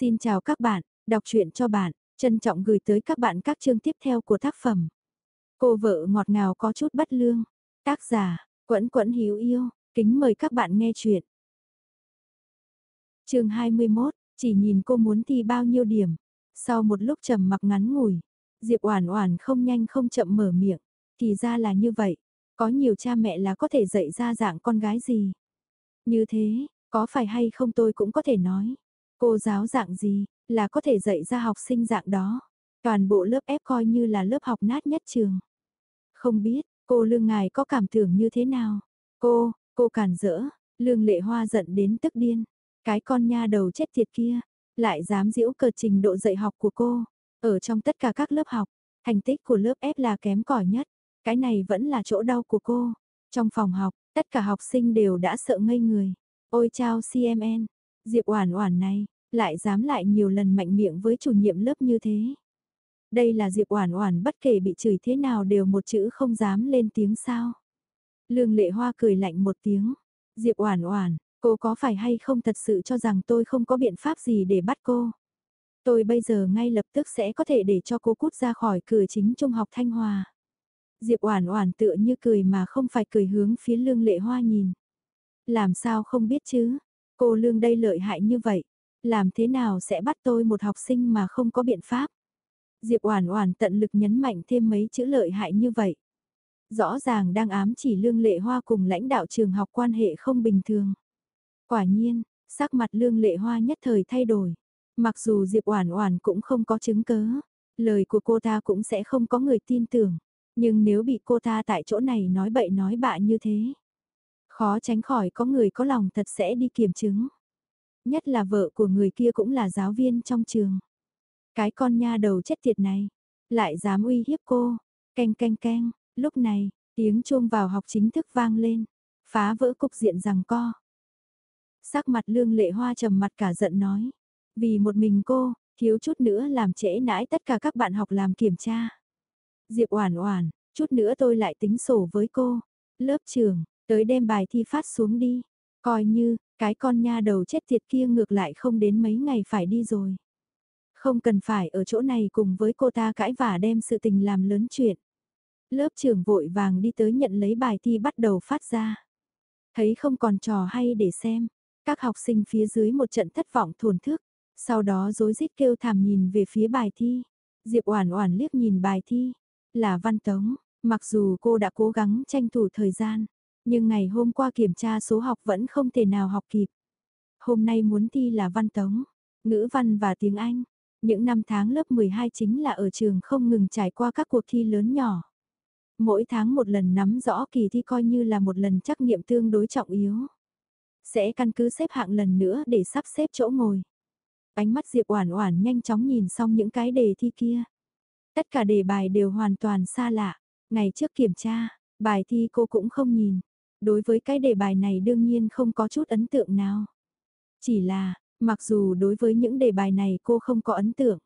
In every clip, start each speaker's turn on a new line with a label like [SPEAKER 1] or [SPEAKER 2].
[SPEAKER 1] Xin chào các bạn, đọc truyện cho bạn, trân trọng gửi tới các bạn các chương tiếp theo của tác phẩm. Cô vợ ngọt ngào có chút bất lương, tác giả, quẫn quẫn hiếu yêu, kính mời các bạn nghe truyện. chương 21, chỉ nhìn cô muốn thi bao nhiêu điểm. Sau một lúc trầm mặc ngắn ngủi, Diệp Oản Oản không nhanh không chậm mở miệng, thì ra là như vậy, có nhiều cha mẹ là có thể dạy ra dạng con gái gì. Như thế, có phải hay không tôi cũng có thể nói. Cô giáo dạng gì, là có thể dạy ra học sinh dạng đó. Toàn bộ lớp ép coi như là lớp học nát nhất trường. Không biết, cô lương ngài có cảm tưởng như thế nào? Cô, cô cản rỡ, lương lệ hoa giận đến tức điên. Cái con nha đầu chết tiệt kia, lại dám diễu cờ trình độ dạy học của cô. Ở trong tất cả các lớp học, thành tích của lớp F là kém cỏi nhất. Cái này vẫn là chỗ đau của cô. Trong phòng học, tất cả học sinh đều đã sợ ngây người. Ôi chao CMN, Diệp Oản Oản này, lại dám lại nhiều lần mạnh miệng với chủ nhiệm lớp như thế. Đây là Diệp Oản Oản bất kể bị chửi thế nào đều một chữ không dám lên tiếng sao? Lương Lệ Hoa cười lạnh một tiếng. Diệp Oản Oản, cô có phải hay không thật sự cho rằng tôi không có biện pháp gì để bắt cô? Tôi bây giờ ngay lập tức sẽ có thể để cho cô cút ra khỏi cửa chính trung học Thanh Hòa. Diệp Oản Oản tựa như cười mà không phải cười hướng phía Lương Lệ Hoa nhìn. Làm sao không biết chứ? Cô Lương đây lợi hại như vậy, làm thế nào sẽ bắt tôi một học sinh mà không có biện pháp? Diệp Oản Oản tận lực nhấn mạnh thêm mấy chữ lợi hại như vậy. Rõ ràng đang ám chỉ Lương Lệ Hoa cùng lãnh đạo trường học quan hệ không bình thường. Quả nhiên, sắc mặt Lương Lệ Hoa nhất thời thay đổi. Mặc dù Diệp Oản Oản cũng không có chứng cớ, lời của cô ta cũng sẽ không có người tin tưởng, nhưng nếu bị cô ta tại chỗ này nói bậy nói bạ như thế, khó tránh khỏi có người có lòng thật sẽ đi kiểm chứng. Nhất là vợ của người kia cũng là giáo viên trong trường. Cái con nha đầu chết tiệt này, lại dám uy hiếp cô, canh canh canh, lúc này, tiếng chuông vào học chính thức vang lên, phá vỡ cục diện rằng co. Sắc mặt lương lệ hoa trầm mặt cả giận nói, vì một mình cô, thiếu chút nữa làm trễ nãi tất cả các bạn học làm kiểm tra. Diệp Oản Oản, chút nữa tôi lại tính sổ với cô. Lớp trưởng, tới đem bài thi phát xuống đi. Coi như, cái con nha đầu chết tiệt kia ngược lại không đến mấy ngày phải đi rồi. Không cần phải ở chỗ này cùng với cô ta cãi vả đem sự tình làm lớn chuyện. Lớp trưởng vội vàng đi tới nhận lấy bài thi bắt đầu phát ra. Thấy không còn trò hay để xem, các học sinh phía dưới một trận thất vọng thổn thức, sau đó rối rít kêu thảm nhìn về phía bài thi. Diệp Oản Oản liếc nhìn bài thi, là văn tống, mặc dù cô đã cố gắng tranh thủ thời gian, nhưng ngày hôm qua kiểm tra số học vẫn không thể nào học kịp. Hôm nay muốn thi là văn tống, ngữ văn và tiếng Anh. Những năm tháng lớp 12 chính là ở trường không ngừng trải qua các cuộc thi lớn nhỏ. Mỗi tháng một lần nắm rõ kỳ thi coi như là một lần trắc nghiệm tương đối trọng yếu. Sẽ căn cứ xếp hạng lần nữa để sắp xếp chỗ ngồi. Ánh mắt Diệp Oản Oản nhanh chóng nhìn xong những cái đề thi kia. Tất cả đề bài đều hoàn toàn xa lạ. Ngày trước kiểm tra, bài thi cô cũng không nhìn. Đối với cái đề bài này đương nhiên không có chút ấn tượng nào. Chỉ là, mặc dù đối với những đề bài này cô không có ấn tượng.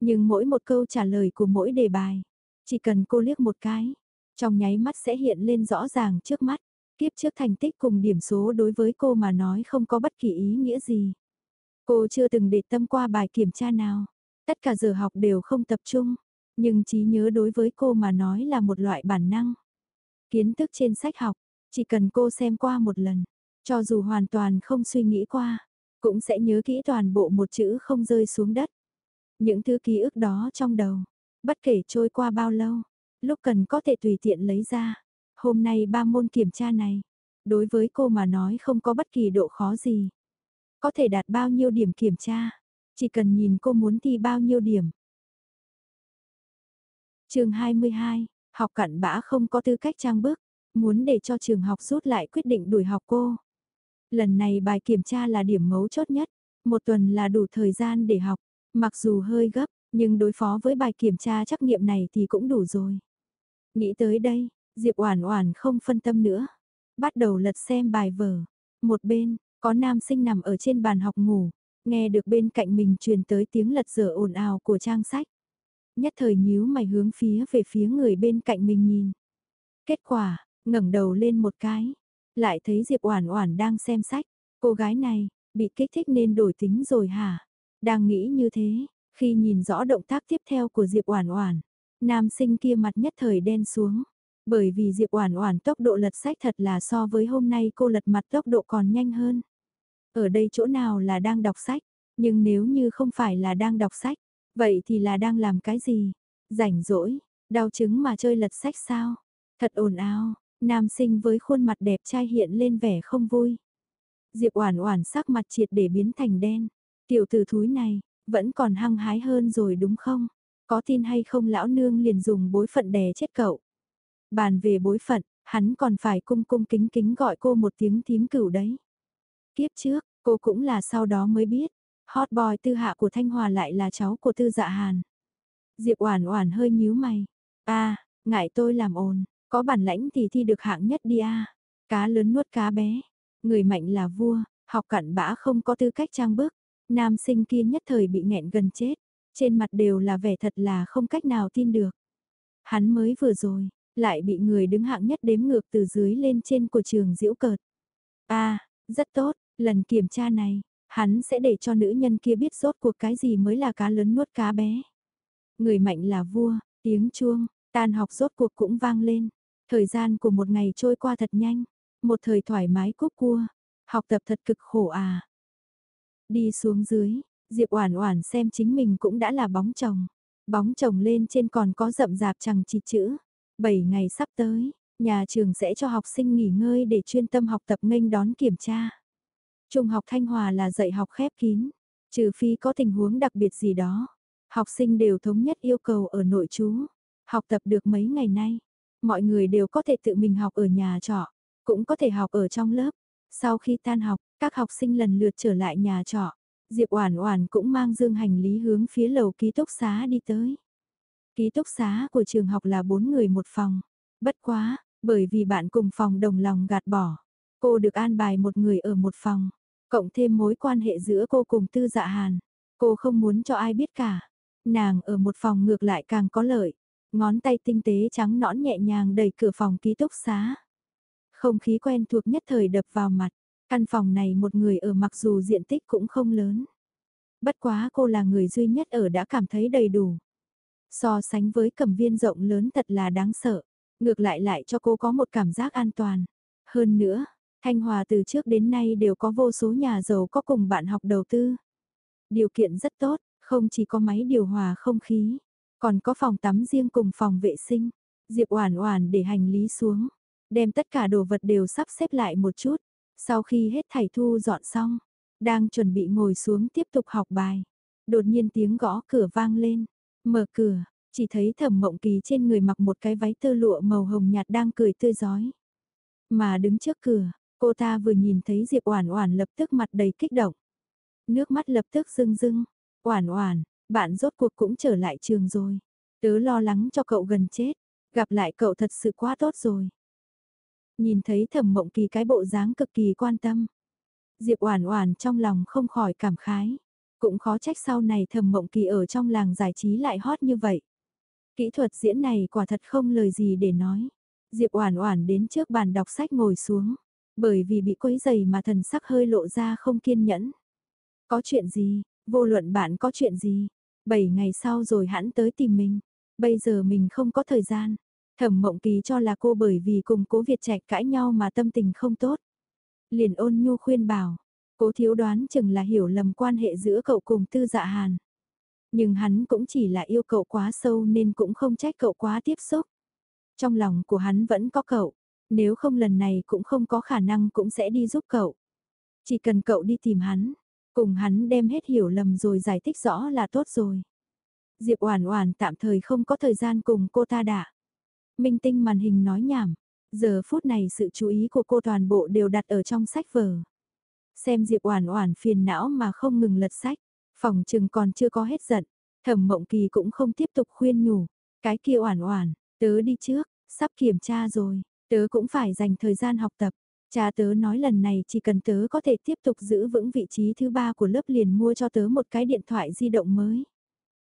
[SPEAKER 1] Nhưng mỗi một câu trả lời của mỗi đề bài, chỉ cần cô liếc một cái, trong nháy mắt sẽ hiện lên rõ ràng trước mắt. Kiếp trước thành tích cùng điểm số đối với cô mà nói không có bất kỳ ý nghĩa gì. Cô chưa từng để tâm qua bài kiểm tra nào. Tất cả giờ học đều không tập trung. Nhưng trí nhớ đối với cô mà nói là một loại bản năng. Kiến thức trên sách học, chỉ cần cô xem qua một lần, cho dù hoàn toàn không suy nghĩ qua, cũng sẽ nhớ kỹ toàn bộ một chữ không rơi xuống đất. Những thứ ký ức đó trong đầu, bất kể trôi qua bao lâu, lúc cần có thể tùy tiện lấy ra. Hôm nay ba môn kiểm tra này, đối với cô mà nói không có bất kỳ độ khó gì. Có thể đạt bao nhiêu điểm kiểm tra, chỉ cần nhìn cô muốn thi bao nhiêu điểm. chương 22, học cặn bã không có tư cách trang bước, muốn để cho trường học rút lại quyết định đuổi học cô. Lần này bài kiểm tra là điểm mấu chốt nhất, một tuần là đủ thời gian để học, mặc dù hơi gấp, nhưng đối phó với bài kiểm tra trắc nghiệm này thì cũng đủ rồi. Nghĩ tới đây, Diệp Oản Oản không phân tâm nữa, bắt đầu lật xem bài vở. Một bên, có nam sinh nằm ở trên bàn học ngủ, nghe được bên cạnh mình truyền tới tiếng lật dở ồn ào của trang sách. Nhất thời nhíu mày hướng phía về phía người bên cạnh mình nhìn. Kết quả, ngẩng đầu lên một cái, lại thấy Diệp Oản Oản đang xem sách. Cô gái này, bị kích thích nên đổi tính rồi hả? Đang nghĩ như thế, khi nhìn rõ động tác tiếp theo của Diệp Oản Oản, nam sinh kia mặt nhất thời đen xuống. Bởi vì Diệp Oản Oản tốc độ lật sách thật là so với hôm nay cô lật mặt tốc độ còn nhanh hơn. Ở đây chỗ nào là đang đọc sách, nhưng nếu như không phải là đang đọc sách, vậy thì là đang làm cái gì? Rảnh rỗi, đau chứng mà chơi lật sách sao? Thật ồn ào, nam sinh với khuôn mặt đẹp trai hiện lên vẻ không vui. Diệp Oản Oản sắc mặt triệt để biến thành đen. Tiểu tử thúi này, vẫn còn hăng hái hơn rồi đúng không? Có tin hay không lão nương liền dùng bối phận đè chết cậu. Bàn về bối phận, hắn còn phải cung cung kính kính gọi cô một tiếng thím cửu đấy. Kiếp trước, cô cũng là sau đó mới biết, hot boy tư hạ của Thanh Hòa lại là cháu của tư dạ hàn. Diệp Oản Oản hơi nhíu mày. A, ngại tôi làm ồn, có bản lãnh thì thi được hạng nhất đi a. Cá lớn nuốt cá bé, người mạnh là vua, học cặn bã không có tư cách trang bước Nam sinh kia nhất thời bị nghẹn gần chết, trên mặt đều là vẻ thật là không cách nào tin được. Hắn mới vừa rồi, lại bị người đứng hạng nhất đếm ngược từ dưới lên trên của trường diễu cợt. a rất tốt, lần kiểm tra này, hắn sẽ để cho nữ nhân kia biết rốt cuộc cái gì mới là cá lớn nuốt cá bé. Người mạnh là vua, tiếng chuông, tan học rốt cuộc cũng vang lên. Thời gian của một ngày trôi qua thật nhanh, một thời thoải mái cúc cua, học tập thật cực khổ à. Đi xuống dưới, Diệp Oản Oản xem chính mình cũng đã là bóng chồng. Bóng chồng lên trên còn có rậm rạp chẳng chịt chữ. 7 ngày sắp tới, nhà trường sẽ cho học sinh nghỉ ngơi để chuyên tâm học tập nghênh đón kiểm tra. Trung học Thanh Hòa là dạy học khép kín, trừ phi có tình huống đặc biệt gì đó. Học sinh đều thống nhất yêu cầu ở nội trú, học tập được mấy ngày nay. Mọi người đều có thể tự mình học ở nhà trọ, cũng có thể học ở trong lớp. Sau khi tan học, các học sinh lần lượt trở lại nhà trọ. Diệp Oản Oản cũng mang dương hành lý hướng phía lầu ký túc xá đi tới. Ký túc xá của trường học là bốn người một phòng. Bất quá, bởi vì bạn cùng phòng đồng lòng gạt bỏ. Cô được an bài một người ở một phòng. Cộng thêm mối quan hệ giữa cô cùng tư dạ hàn. Cô không muốn cho ai biết cả. Nàng ở một phòng ngược lại càng có lợi. Ngón tay tinh tế trắng nõn nhẹ nhàng đẩy cửa phòng ký túc xá. Không khí quen thuộc nhất thời đập vào mặt. Căn phòng này một người ở mặc dù diện tích cũng không lớn. Bất quá cô là người duy nhất ở đã cảm thấy đầy đủ. So sánh với cầm viên rộng lớn thật là đáng sợ. Ngược lại lại cho cô có một cảm giác an toàn. Hơn nữa, Thanh Hòa từ trước đến nay đều có vô số nhà giàu có cùng bạn học đầu tư. Điều kiện rất tốt, không chỉ có máy điều hòa không khí, còn có phòng tắm riêng cùng phòng vệ sinh. Diệp Oản Oản để hành lý xuống, đem tất cả đồ vật đều sắp xếp lại một chút. Sau khi hết thảy thu dọn xong, đang chuẩn bị ngồi xuống tiếp tục học bài. Đột nhiên tiếng gõ cửa vang lên, mở cửa, chỉ thấy Thẩm Mộng Kỳ trên người mặc một cái váy tơ lụa màu hồng nhạt đang cười tươi rói. Mà đứng trước cửa, cô ta vừa nhìn thấy Diệp Oản Oản lập tức mặt đầy kích động. Nước mắt lập tức rưng rưng, "Oản Oản, bạn rốt cuộc cũng trở lại trường rồi. Tớ lo lắng cho cậu gần chết, gặp lại cậu thật sự quá tốt rồi." Nhìn thấy thẩm mộng kỳ cái bộ dáng cực kỳ quan tâm. Diệp Oản Oản trong lòng không khỏi cảm khái. Cũng khó trách sau này thẩm mộng kỳ ở trong làng giải trí lại hot như vậy. Kỹ thuật diễn này quả thật không lời gì để nói. Diệp Oản Oản đến trước bàn đọc sách ngồi xuống, bởi vì bị quấy rầy mà thần sắc hơi lộ ra không kiên nhẫn. Có chuyện gì, vô luận bạn có chuyện gì, 7 ngày sau rồi hắn tới tìm mình, bây giờ mình không có thời gian. Thẩm Mộng Kỳ cho là cô bởi vì cùng Cố Việt Trạch cãi nhau mà tâm tình không tốt. Liền ôn nhu khuyên bảo, Cố thiếu đoán chừng là hiểu lầm quan hệ giữa cậu cùng Tư Dạ Hàn. Nhưng hắn cũng chỉ là yêu cậu quá sâu nên cũng không trách cậu quá tiếp xúc. Trong lòng của hắn vẫn có cậu, nếu không lần này cũng không có khả năng cũng sẽ đi giúp cậu. Chỉ cần cậu đi tìm hắn, cùng hắn đem hết hiểu lầm rồi giải thích rõ là tốt rồi. Diệp Oản Oản tạm thời không có thời gian cùng cô ta đả. Minh tinh màn hình nói nhảm, giờ phút này sự chú ý của cô toàn bộ đều đặt ở trong sách vở. Xem Diệp Oản Oản phiền não mà không ngừng lật sách, phòng trừng còn chưa có hết giận, Thẩm Mộng Kỳ cũng không tiếp tục khuyên nhủ, cái kia Oản Oản, tớ đi trước, sắp kiểm tra rồi, tớ cũng phải dành thời gian học tập. Cha tớ nói lần này chỉ cần tớ có thể tiếp tục giữ vững vị trí thứ ba của lớp liền mua cho tớ một cái điện thoại di động mới.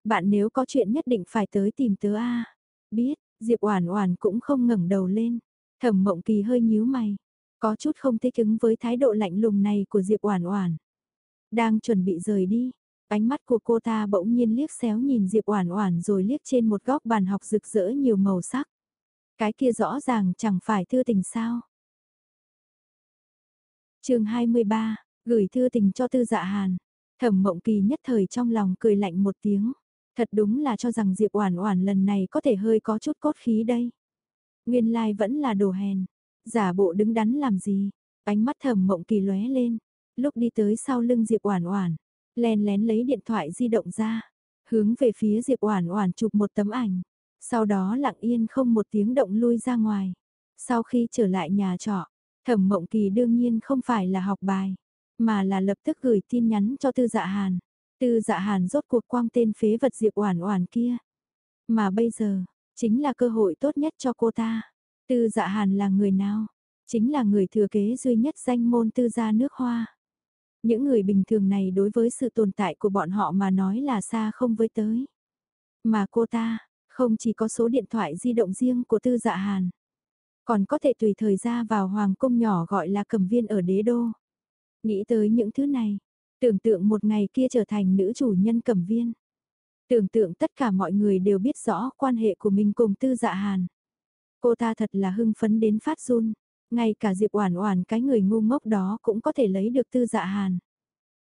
[SPEAKER 1] Bạn nếu có chuyện nhất định phải tới tìm tớ a. Biết, Diệp Oản Oản cũng không ngẩng đầu lên. Thẩm Mộng Kỳ hơi nhíu mày, có chút không thích ứng với thái độ lạnh lùng này của Diệp Oản Oản. Đang chuẩn bị rời đi, Ánh mắt của cô ta bỗng nhiên liếc xéo nhìn Diệp Oản Oản rồi liếc trên một góc bàn học rực rỡ nhiều màu sắc. Cái kia rõ ràng chẳng phải thư tình sao? Chương 23, gửi thư tình cho Tư Dạ Hàn. Thẩm Mộng Kỳ nhất thời trong lòng cười lạnh một tiếng, thật đúng là cho rằng Diệp Oản Oản lần này có thể hơi có chút cốt khí đây. Nguyên lai like vẫn là đồ hèn, giả bộ đứng đắn làm gì? Ánh mắt Thẩm Mộng Kỳ lóe lên, lúc đi tới sau lưng Diệp Oản Oản, lén lén lấy điện thoại di động ra, hướng về phía Diệp Oản Oản chụp một tấm ảnh, sau đó lặng yên không một tiếng động lui ra ngoài. Sau khi trở lại nhà trọ, Thẩm Mộng Kỳ đương nhiên không phải là học bài, mà là lập tức gửi tin nhắn cho Tư Dạ Hàn. Tư Dạ Hàn rốt cuộc quang tên phế vật Diệp Oản Oản kia. Mà bây giờ, chính là cơ hội tốt nhất cho cô ta. Tư Dạ Hàn là người nào? Chính là người thừa kế duy nhất danh môn Tư gia nước Hoa. Những người bình thường này đối với sự tồn tại của bọn họ mà nói là xa không với tới. Mà cô ta, không chỉ có số điện thoại di động riêng của Tư Dạ Hàn, còn có thể tùy thời ra vào hoàng cung nhỏ gọi là cầm viên ở đế đô. Nghĩ tới những thứ này, tưởng tượng một ngày kia trở thành nữ chủ nhân cầm viên. Tưởng tượng tất cả mọi người đều biết rõ quan hệ của mình cùng Tư Dạ Hàn. Cô ta thật là hưng phấn đến phát run, ngay cả Diệp Oản Oản cái người ngu ngốc đó cũng có thể lấy được Tư Dạ Hàn.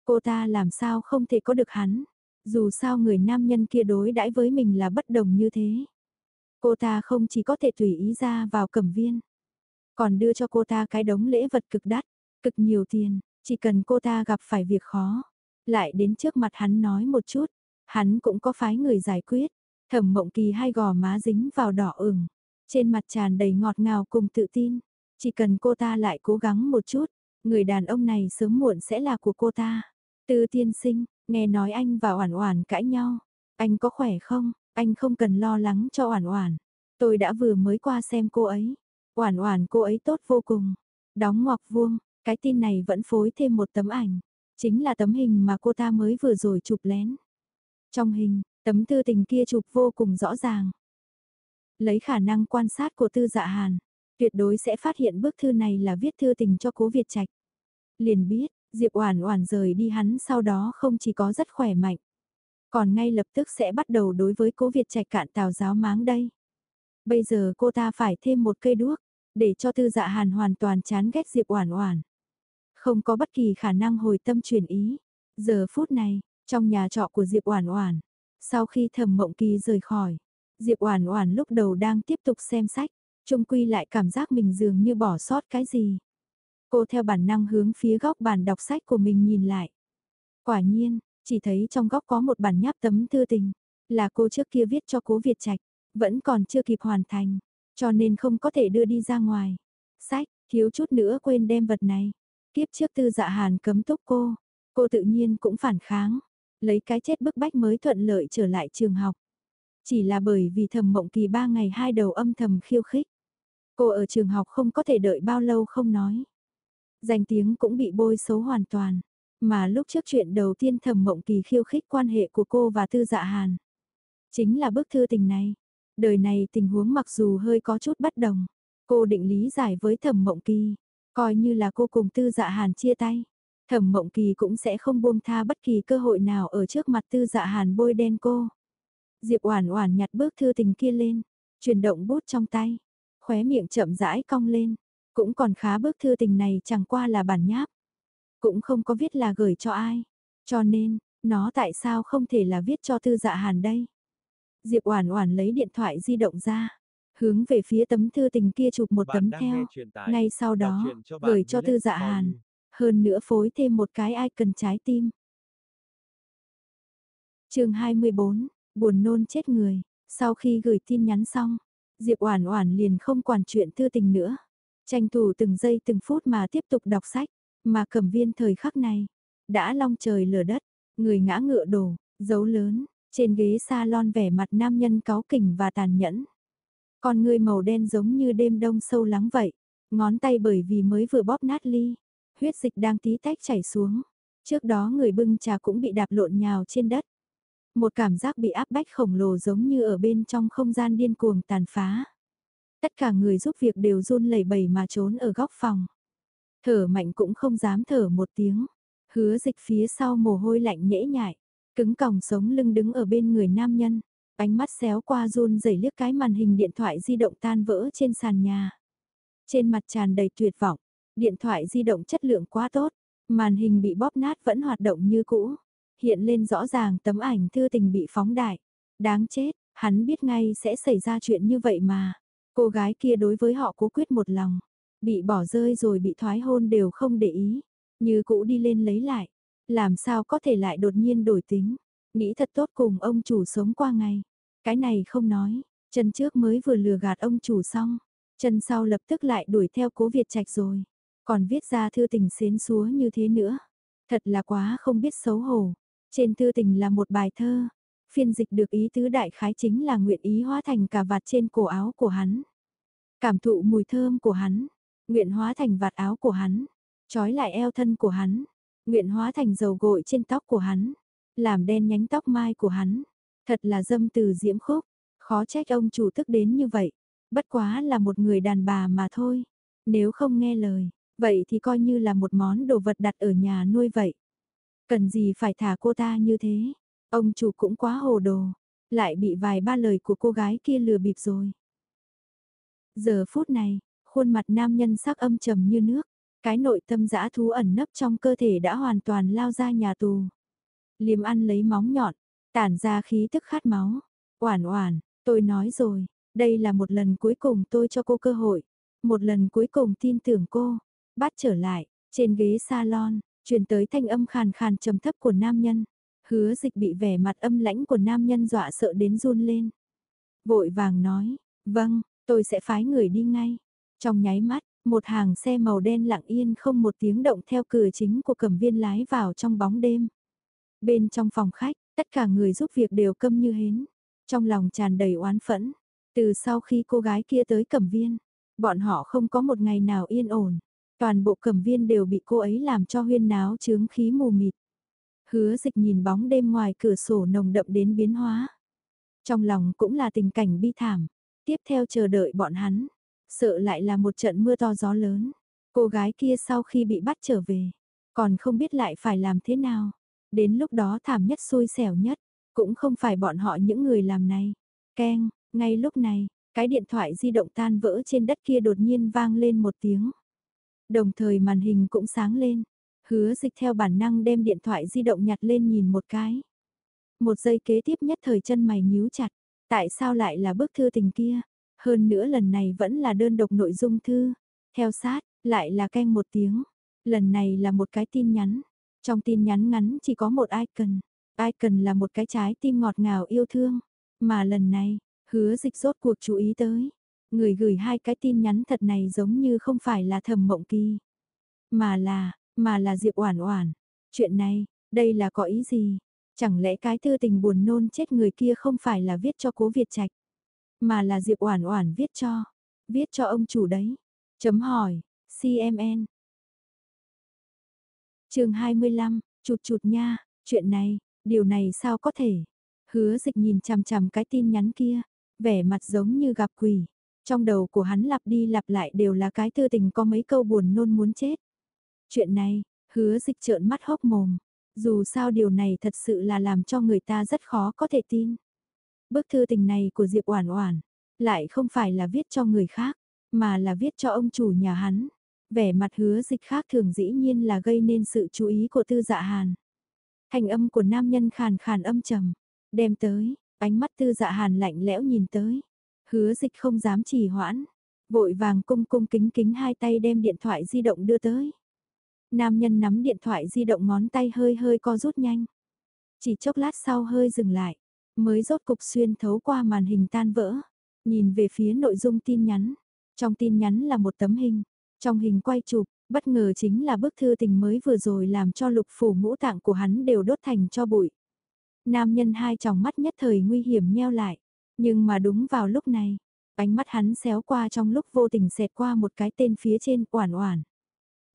[SPEAKER 1] Cô ta làm sao không thể có được hắn? Dù sao người nam nhân kia đối đãi với mình là bất đồng như thế. Cô ta không chỉ có thể tùy ý ra vào cẩm viên, còn đưa cho cô ta cái đống lễ vật cực đắt, cực nhiều tiền, chỉ cần cô ta gặp phải việc khó, lại đến trước mặt hắn nói một chút, hắn cũng có phái người giải quyết. Thẩm Mộng Kỳ hai gò má dính vào đỏ ửng, trên mặt tràn đầy ngọt ngào cùng tự tin, chỉ cần cô ta lại cố gắng một chút, người đàn ông này sớm muộn sẽ là của cô ta. Tư tiên sinh, nghe nói anh và Oản Oản cãi nhau, anh có khỏe không? Anh không cần lo lắng cho Oản Oản. Tôi đã vừa mới qua xem cô ấy. Oản Oản cô ấy tốt vô cùng. Đóng ngoặc vuông, cái tin này vẫn phối thêm một tấm ảnh, chính là tấm hình mà cô ta mới vừa rồi chụp lén. Trong hình, tấm thư tình kia chụp vô cùng rõ ràng. Lấy khả năng quan sát của Tư Dạ Hàn, tuyệt đối sẽ phát hiện bức thư này là viết thư tình cho Cố Việt Trạch. Liền biết, Diệp Oản Oản rời đi hắn sau đó không chỉ có rất khỏe mạnh, còn ngay lập tức sẽ bắt đầu đối với Cố Việt Trạch cạn tào giáo máng đây. Bây giờ cô ta phải thêm một cây đuốc, để cho Tư Dạ Hàn hoàn toàn chán ghét Diệp Oản Oản. Không có bất kỳ khả năng hồi tâm chuyển ý. Giờ phút này, trong nhà trọ của Diệp Oản Oản, sau khi Thẩm Mộng Kỳ rời khỏi, Diệp Oản Oản lúc đầu đang tiếp tục xem sách, trung quy lại cảm giác mình dường như bỏ sót cái gì. Cô theo bản năng hướng phía góc bàn đọc sách của mình nhìn lại. Quả nhiên, chỉ thấy trong góc có một bản nháp tấm thư tình, là cô trước kia viết cho Cố Việt Trạch, vẫn còn chưa kịp hoàn thành, cho nên không có thể đưa đi ra ngoài. Sách, thiếu chút nữa quên đem vật này. Kiếp trước tư dạ hàn cấm túc cô, cô tự nhiên cũng phản kháng, lấy cái chết bức bách mới thuận lợi trở lại trường học. Chỉ là bởi vì thầm mộng kỳ ba ngày hai đầu âm thầm khiêu khích. Cô ở trường học không có thể đợi bao lâu không nói. Danh tiếng cũng bị bôi xấu hoàn toàn. Mà lúc trước chuyện đầu tiên thầm mộng kỳ khiêu khích quan hệ của cô và tư dạ hàn. Chính là bức thư tình này. Đời này tình huống mặc dù hơi có chút bất đồng. Cô định lý giải với thẩm mộng kỳ. Coi như là cô cùng tư dạ hàn chia tay. Thẩm mộng kỳ cũng sẽ không buông tha bất kỳ cơ hội nào ở trước mặt tư dạ hàn bôi đen cô. Diệp Oản Oản nhặt bức thư tình kia lên, chuyển động bút trong tay, khóe miệng chậm rãi cong lên, cũng còn khá bức thư tình này chẳng qua là bản nháp, cũng không có viết là gửi cho ai, cho nên, nó tại sao không thể là viết cho Tư Dạ Hàn đây? Diệp Oản Oản lấy điện thoại di động ra, hướng về phía tấm thư tình kia chụp một tấm theo, ngay sau đó, gửi cho Tư Dạ Hàn, hơn nữa phối thêm một cái icon trái tim. Chương 24 buồn nôn chết người. Sau khi gửi tin nhắn xong, Diệp Oản Oản liền không quản chuyện thư tình nữa, tranh thủ từng giây từng phút mà tiếp tục đọc sách, mà Cẩm Viên thời khắc này đã long trời lở đất, người ngã ngựa đổ, dấu lớn, trên ghế salon vẻ mặt nam nhân cáu kỉnh và tàn nhẫn. Con người màu đen giống như đêm đông sâu lắng vậy, ngón tay bởi vì mới vừa bóp nát ly, huyết dịch đang tí tách chảy xuống. Trước đó người bưng trà cũng bị đạp lộn nhào trên đất. Một cảm giác bị áp bách khổng lồ giống như ở bên trong không gian điên cuồng tàn phá. Tất cả người giúp việc đều run lẩy bẩy mà trốn ở góc phòng. Thở mạnh cũng không dám thở một tiếng. Hứa dịch phía sau mồ hôi lạnh nhễ nhại. Cứng còng sống lưng đứng ở bên người nam nhân, ánh mắt xéo qua run rẩy liếc cái màn hình điện thoại di động tan vỡ trên sàn nhà. Trên mặt tràn đầy tuyệt vọng, điện thoại di động chất lượng quá tốt, màn hình bị bóp nát vẫn hoạt động như cũ. Hiện lên rõ ràng tấm ảnh thư tình bị phóng đại. Đáng chết, hắn biết ngay sẽ xảy ra chuyện như vậy mà. Cô gái kia đối với họ cố quyết một lòng. Bị bỏ rơi rồi bị thoái hôn đều không để ý. Như cũ đi lên lấy lại. Làm sao có thể lại đột nhiên đổi tính. Nghĩ thật tốt cùng ông chủ sống qua ngày. Cái này không nói. Chân trước mới vừa lừa gạt ông chủ xong. Chân sau lập tức lại đuổi theo cố Việt Trạch rồi. Còn viết ra thư tình xến xúa như thế nữa. Thật là quá không biết xấu hổ. Trên thư tình là một bài thơ. Phiên dịch được ý tứ đại khái chính là nguyện ý hóa thành cà vạt trên cổ áo của hắn. Cảm thụ mùi thơm của hắn. Nguyện hóa thành vạt áo của hắn. Trói lại eo thân của hắn. Nguyện hóa thành dầu gội trên tóc của hắn. Làm đen nhánh tóc mai của hắn. Thật là dâm từ diễm khúc. Khó trách ông chủ tức đến như vậy. Bất quá là một người đàn bà mà thôi. Nếu không nghe lời, vậy thì coi như là một món đồ vật đặt ở nhà nuôi vậy. Cần gì phải thả cô ta như thế? Ông chủ cũng quá hồ đồ, lại bị vài ba lời của cô gái kia lừa bịp rồi. Giờ phút này, khuôn mặt nam nhân sắc âm trầm như nước, cái nội tâm dã thú ẩn nấp trong cơ thể đã hoàn toàn lao ra nhà tù. Liêm ăn lấy móng nhọn, tản ra khí tức khát máu. Oản oản, tôi nói rồi, đây là một lần cuối cùng tôi cho cô cơ hội. Một lần cuối cùng tin tưởng cô. Bắt trở lại, trên ghế salon, truyền tới thanh âm khàn khàn trầm thấp của nam nhân. Hứa dịch bị vẻ mặt âm lãnh của nam nhân dọa sợ đến run lên. Vội vàng nói, vâng, tôi sẽ phái người đi ngay. Trong nháy mắt, một hàng xe màu đen lặng yên không một tiếng động theo cửa chính của cầm viên lái vào trong bóng đêm. Bên trong phòng khách, tất cả người giúp việc đều câm như hến. Trong lòng tràn đầy oán phẫn. Từ sau khi cô gái kia tới cẩm viên, bọn họ không có một ngày nào yên ổn. Toàn bộ cẩm viên đều bị cô ấy làm cho huyên náo chướng khí mù mịt. Hứa dịch nhìn bóng đêm ngoài cửa sổ nồng đậm đến biến hóa. Trong lòng cũng là tình cảnh bi thảm. Tiếp theo chờ đợi bọn hắn. Sợ lại là một trận mưa to gió lớn. Cô gái kia sau khi bị bắt trở về. Còn không biết lại phải làm thế nào. Đến lúc đó thảm nhất xui xẻo nhất. Cũng không phải bọn họ những người làm này. Keng, ngay lúc này, cái điện thoại di động tan vỡ trên đất kia đột nhiên vang lên một tiếng. Đồng thời màn hình cũng sáng lên. Hứa dịch theo bản năng đem điện thoại di động nhặt lên nhìn một cái. Một giây kế tiếp nhất thời chân mày nhíu chặt. Tại sao lại là bức thư tình kia? Hơn nữa lần này vẫn là đơn độc nội dung thư. Theo sát, lại là canh một tiếng. Lần này là một cái tin nhắn. Trong tin nhắn ngắn chỉ có một icon. Icon là một cái trái tim ngọt ngào yêu thương. Mà lần này, Hứa dịch rốt cuộc chú ý tới. Người gửi hai cái tin nhắn thật này giống như không phải là thầm mộng kỳ. Mà là, mà là Diệp Oản Oản. Chuyện này, đây là có ý gì? Chẳng lẽ cái thư tình buồn nôn chết người kia không phải là viết cho Cố Việt Trạch, mà là Diệp Oản Oản viết cho, viết cho ông chủ đấy. Chấm hỏi, CMN. Chương 25, chụt chụt nha, chuyện này, điều này sao có thể? Hứa Dịch nhìn chằm chằm cái tin nhắn kia, vẻ mặt giống như gặp quỷ. Trong đầu của hắn lặp đi lặp lại đều là cái tư tình có mấy câu buồn nôn muốn chết. Chuyện này, hứa dịch trợn mắt hốc mồm. Dù sao điều này thật sự là làm cho người ta rất khó có thể tin. Bức thư tình này của Diệp Oản Oản lại không phải là viết cho người khác, mà là viết cho ông chủ nhà hắn. Vẻ mặt hứa dịch khác thường dĩ nhiên là gây nên sự chú ý của Tư Dạ Hàn. hành âm của nam nhân khàn khàn âm trầm, đem tới, Ánh mắt tư dạ hàn lạnh lẽo nhìn tới. Hứa dịch không dám trì hoãn. Vội vàng cung cung kính kính hai tay đem điện thoại di động đưa tới. Nam nhân nắm điện thoại di động ngón tay hơi hơi co rút nhanh. Chỉ chốc lát sau hơi dừng lại. Mới rốt cục xuyên thấu qua màn hình tan vỡ. Nhìn về phía nội dung tin nhắn. Trong tin nhắn là một tấm hình. Trong hình quay chụp, bất ngờ chính là bức thư tình mới vừa rồi làm cho lục phủ ngũ tạng của hắn đều đốt thành cho bụi. Nam nhân hai tròng mắt nhất thời nguy hiểm nheo lại. Nhưng mà đúng vào lúc này, ánh mắt hắn xéo qua trong lúc vô tình xẹt qua một cái tên phía trên Oản Oản.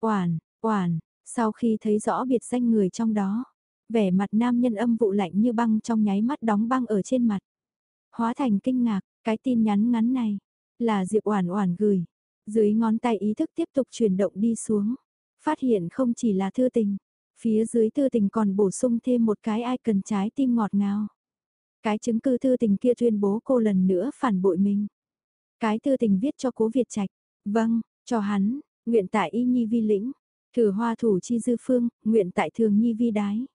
[SPEAKER 1] Oản, Oản, sau khi thấy rõ biệt danh người trong đó, vẻ mặt nam nhân âm vụ lạnh như băng trong nháy mắt đóng băng ở trên mặt. Hóa thành kinh ngạc, cái tin nhắn ngắn này là Diệp Oản Oản gửi. Dưới ngón tay ý thức tiếp tục chuyển động đi xuống, phát hiện không chỉ là thư tình, Phía dưới thư tình còn bổ sung thêm một cái ai cần trái tim ngọt ngào. Cái chứng cứ thư tình kia tuyên bố cô lần nữa phản bội mình. Cái thư tình viết cho cố Việt Trạch. Vâng, cho hắn, nguyện tại y nhi vi lĩnh. Thử hoa thủ chi dư phương, nguyện tại thường nhi vi đái.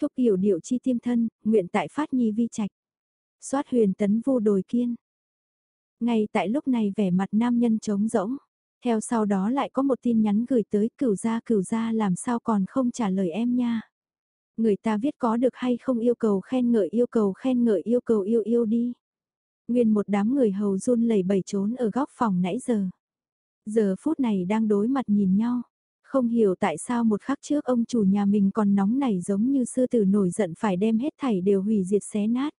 [SPEAKER 1] Thúc hiểu điệu chi tiêm thân, nguyện tại phát nhi vi trạch. Xoát huyền tấn vô đồi kiên. Ngay tại lúc này vẻ mặt nam nhân trống rỗng. Theo sau đó lại có một tin nhắn gửi tới cửu gia cửu gia làm sao còn không trả lời em nha. Người ta viết có được hay không yêu cầu khen ngợi yêu cầu khen ngợi yêu cầu yêu yêu đi. Nguyên một đám người hầu run lẩy bẩy trốn ở góc phòng nãy giờ. Giờ phút này đang đối mặt nhìn nhau. Không hiểu tại sao một khắc trước ông chủ nhà mình còn nóng nảy giống như sư tử nổi giận phải đem hết thảy đều hủy diệt xé nát.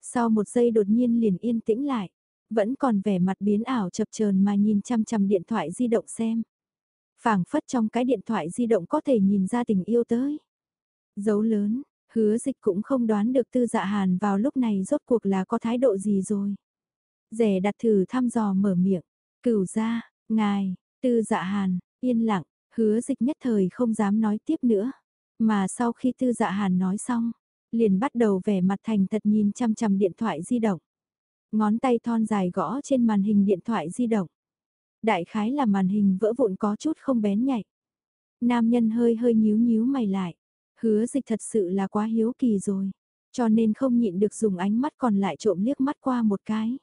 [SPEAKER 1] Sau một giây đột nhiên liền yên tĩnh lại, vẫn còn vẻ mặt biến ảo chập chờn mà nhìn chăm chăm điện thoại di động xem. phảng phất trong cái điện thoại di động có thể nhìn ra tình yêu tới. Dấu lớn, hứa dịch cũng không đoán được tư dạ hàn vào lúc này rốt cuộc là có thái độ gì rồi. Rẻ đặt thử thăm dò mở miệng, cửu ra, ngài, tư dạ hàn, yên lặng, hứa dịch nhất thời không dám nói tiếp nữa. Mà sau khi tư dạ hàn nói xong, liền bắt đầu vẻ mặt thành thật nhìn chăm chăm điện thoại di động. Ngón tay thon dài gõ trên màn hình điện thoại di động. Đại khái là màn hình vỡ vụn có chút không bén nhạy. Nam nhân hơi hơi nhíu nhíu mày lại. Hứa dịch thật sự là quá hiếu kỳ rồi. Cho nên không nhịn được dùng ánh mắt còn lại trộm liếc mắt qua một cái.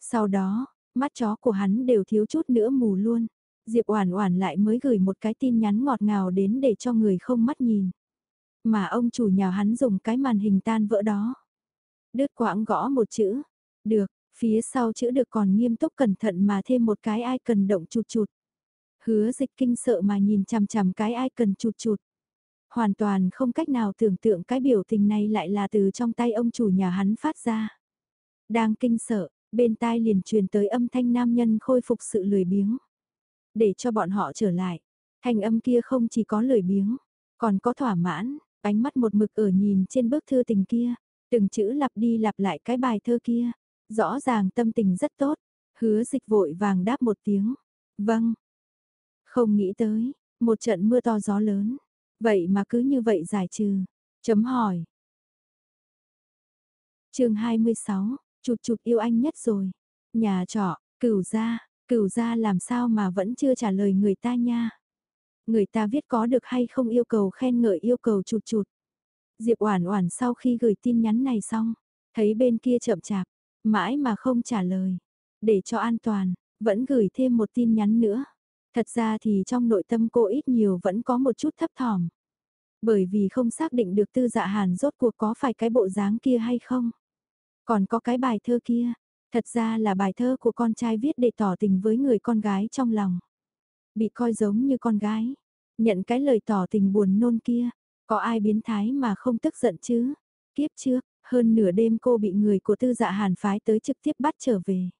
[SPEAKER 1] Sau đó, mắt chó của hắn đều thiếu chút nữa mù luôn. Diệp Oản Oản lại mới gửi một cái tin nhắn ngọt ngào đến để cho người không mắt nhìn. Mà ông chủ nhà hắn dùng cái màn hình tan vỡ đó. Đứt quãng gõ một chữ. Được, phía sau chữ được còn nghiêm túc cẩn thận mà thêm một cái ai cần động chụt chụt. Hứa dịch kinh sợ mà nhìn chằm chằm cái ai cần chụt chụt. Hoàn toàn không cách nào tưởng tượng cái biểu tình này lại là từ trong tay ông chủ nhà hắn phát ra. Đang kinh sợ, bên tai liền truyền tới âm thanh nam nhân khôi phục sự lười biếng. Để cho bọn họ trở lại, thanh âm kia không chỉ có lời biếng, còn có thỏa mãn, ánh mắt một mực ở nhìn trên bức thư tình kia, từng chữ lặp đi lặp lại cái bài thơ kia, rõ ràng tâm tình rất tốt, hứa dịch vội vàng đáp một tiếng, vâng. Không nghĩ tới, một trận mưa to gió lớn, vậy mà cứ như vậy giải trừ, chấm hỏi. chương 26, chụt chụt yêu anh nhất rồi, nhà trọ, cửu gia, cửu gia làm sao mà vẫn chưa trả lời người ta nha. Người ta viết có được hay không yêu cầu khen ngợi yêu cầu chụt chụt. Diệp Oản Oản sau khi gửi tin nhắn này xong, thấy bên kia chậm chạp, mãi mà không trả lời. Để cho an toàn, vẫn gửi thêm một tin nhắn nữa. Thật ra thì trong nội tâm cô ít nhiều vẫn có một chút thấp thỏm. Bởi vì không xác định được tư dạ hàn rốt cuộc có phải cái bộ dáng kia hay không. Còn có cái bài thơ kia, thật ra là bài thơ của con trai viết để tỏ tình với người con gái trong lòng. Bị coi giống như con gái, nhận cái lời tỏ tình buồn nôn kia, có ai biến thái mà không tức giận chứ? Kiếp trước, hơn nửa đêm cô bị người của tư dạ hàn phái tới trực tiếp bắt trở về.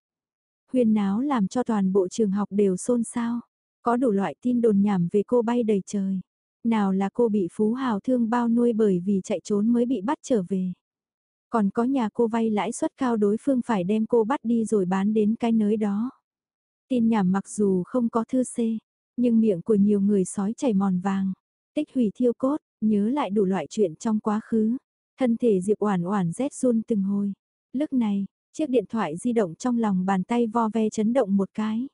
[SPEAKER 1] Huyên náo làm cho toàn bộ trường học đều xôn xao. Có đủ loại tin đồn nhảm về cô bay đầy trời. Nào là cô bị phú hào thương bao nuôi bởi vì chạy trốn mới bị bắt trở về. Còn có nhà cô vay lãi suất cao đối phương phải đem cô bắt đi rồi bán đến cái nơi đó. Tin nhảm mặc dù không có thư C, nhưng miệng của nhiều người sói chảy mòn vàng. Tích hủy thiêu cốt, nhớ lại đủ loại chuyện trong quá khứ. Thân thể Diệp Oản Oản rét run từng hồi. Lúc này, chiếc điện thoại di động trong lòng bàn tay vo ve chấn động một cái.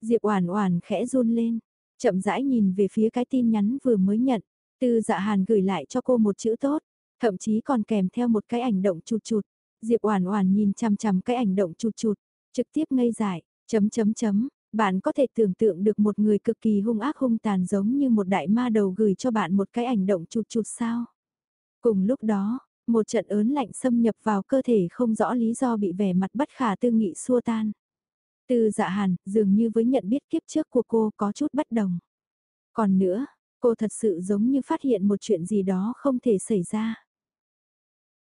[SPEAKER 1] Diệp Oản Oản khẽ run lên, chậm rãi nhìn về phía cái tin nhắn vừa mới nhận, Tư Dạ Hàn gửi lại cho cô một chữ tốt, thậm chí còn kèm theo một cái ảnh động chụt chụt. Diệp Oản Oản nhìn chằm chằm cái ảnh động chụt chụt, trực tiếp ngây dại, chấm chấm chấm, bạn có thể tưởng tượng được một người cực kỳ hung ác hung tàn giống như một đại ma đầu gửi cho bạn một cái ảnh động chụt chụt sao? Cùng lúc đó, một trận ớn lạnh xâm nhập vào cơ thể không rõ lý do bị vẻ mặt bất khả tư nghị xua tan. Từ dạ hàn, dường như với nhận biết kiếp trước của cô có chút bất đồng. Còn nữa, cô thật sự giống như phát hiện một chuyện gì đó không thể xảy ra.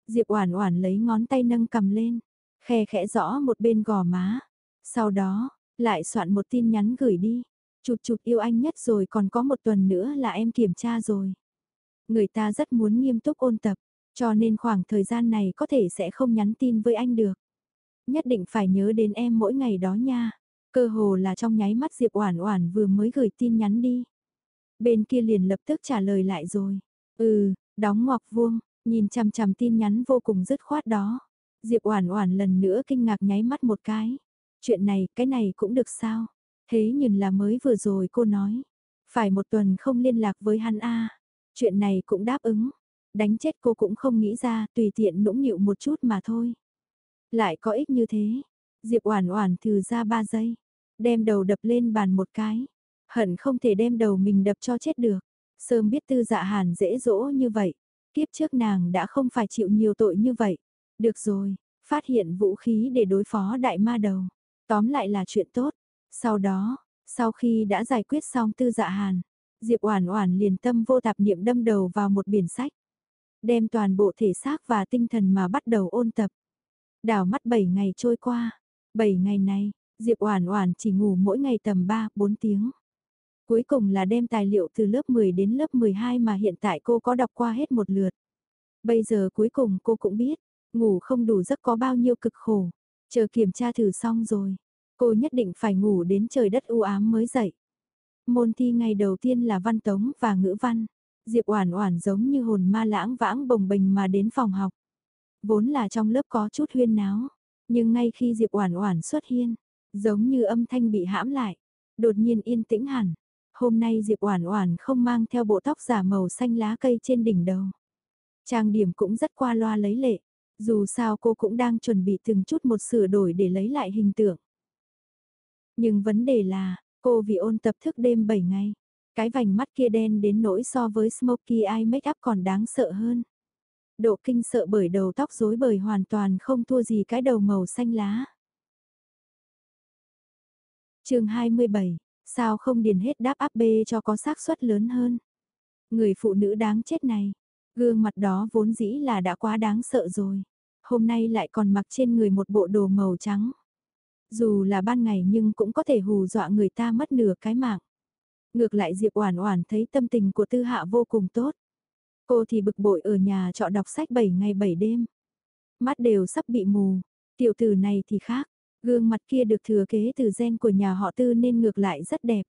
[SPEAKER 1] Diệp Oản Oản lấy ngón tay nâng cầm lên, khe khẽ rõ một bên gò má. Sau đó, lại soạn một tin nhắn gửi đi. Chụt chụt yêu anh nhất rồi còn có một tuần nữa là em kiểm tra rồi. Người ta rất muốn nghiêm túc ôn tập, cho nên khoảng thời gian này có thể sẽ không nhắn tin với anh được. Nhất định phải nhớ đến em mỗi ngày đó nha. Cơ hồ là trong nháy mắt Diệp Oản Oản vừa mới gửi tin nhắn đi. Bên kia liền lập tức trả lời lại rồi. Ừ, đóng ngoặc vuông, nhìn chằm chằm tin nhắn vô cùng dứt khoát đó. Diệp Oản Oản lần nữa kinh ngạc nháy mắt một cái. Chuyện này, cái này cũng được sao? Thế nhìn là mới vừa rồi cô nói. Phải một tuần không liên lạc với hắn a. Chuyện này cũng đáp ứng. Đánh chết cô cũng không nghĩ ra, tùy tiện nũng nịu một chút mà thôi. Lại có ích như thế. Diệp Oản Oản thừ ra ba giây, đem đầu đập lên bàn một cái. Hận không thể đem đầu mình đập cho chết được. Sớm biết tư dạ hàn dễ dỗ như vậy. Kiếp trước nàng đã không phải chịu nhiều tội như vậy. Được rồi, phát hiện vũ khí để đối phó đại ma đầu. Tóm lại là chuyện tốt. Sau đó, sau khi đã giải quyết xong tư dạ hàn, Diệp Oản Oản liền tâm vô tạp niệm đâm đầu vào một biển sách. Đem toàn bộ thể xác và tinh thần mà bắt đầu ôn tập. Đảo mắt 7 ngày trôi qua. 7 ngày này, Diệp Oản Oản chỉ ngủ mỗi ngày tầm 3, 4 tiếng. Cuối cùng là đem tài liệu từ lớp 10 đến lớp 12 mà hiện tại cô có đọc qua hết một lượt. Bây giờ cuối cùng cô cũng biết, ngủ không đủ giấc có bao nhiêu cực khổ. Chờ kiểm tra thử xong rồi, cô nhất định phải ngủ đến trời đất u ám mới dậy. Môn thi ngày đầu tiên là văn tống và ngữ văn. Diệp Oản Oản giống như hồn ma lãng vãng bồng bềnh mà đến phòng học. Vốn là trong lớp có chút huyên náo, nhưng ngay khi Diệp Oản Oản xuất hiện, giống như âm thanh bị hãm lại, đột nhiên yên tĩnh hẳn. Hôm nay Diệp Oản Oản không mang theo bộ tóc giả màu xanh lá cây trên đỉnh đầu. Trang điểm cũng rất qua loa lấy lệ, dù sao cô cũng đang chuẩn bị từng chút một sửa đổi để lấy lại hình tượng. Nhưng vấn đề là, cô vì ôn tập thức đêm 7 ngày, cái vành mắt kia đen đến nỗi so với Smoky Eye Makeup còn đáng sợ hơn. Độ kinh sợ bởi đầu tóc rối bời hoàn toàn không thua gì cái đầu màu xanh lá. chương 27, sao không điền hết đáp áp B cho có xác suất lớn hơn. Người phụ nữ đáng chết này, gương mặt đó vốn dĩ là đã quá đáng sợ rồi. Hôm nay lại còn mặc trên người một bộ đồ màu trắng. Dù là ban ngày nhưng cũng có thể hù dọa người ta mất nửa cái mạng. Ngược lại Diệp Oản Oản thấy tâm tình của Tư Hạ vô cùng tốt. Cô thì bực bội ở nhà trọ đọc sách 7 ngày 7 đêm. Mắt đều sắp bị mù, tiểu tử này thì khác, gương mặt kia được thừa kế từ gen của nhà họ Tư nên ngược lại rất đẹp.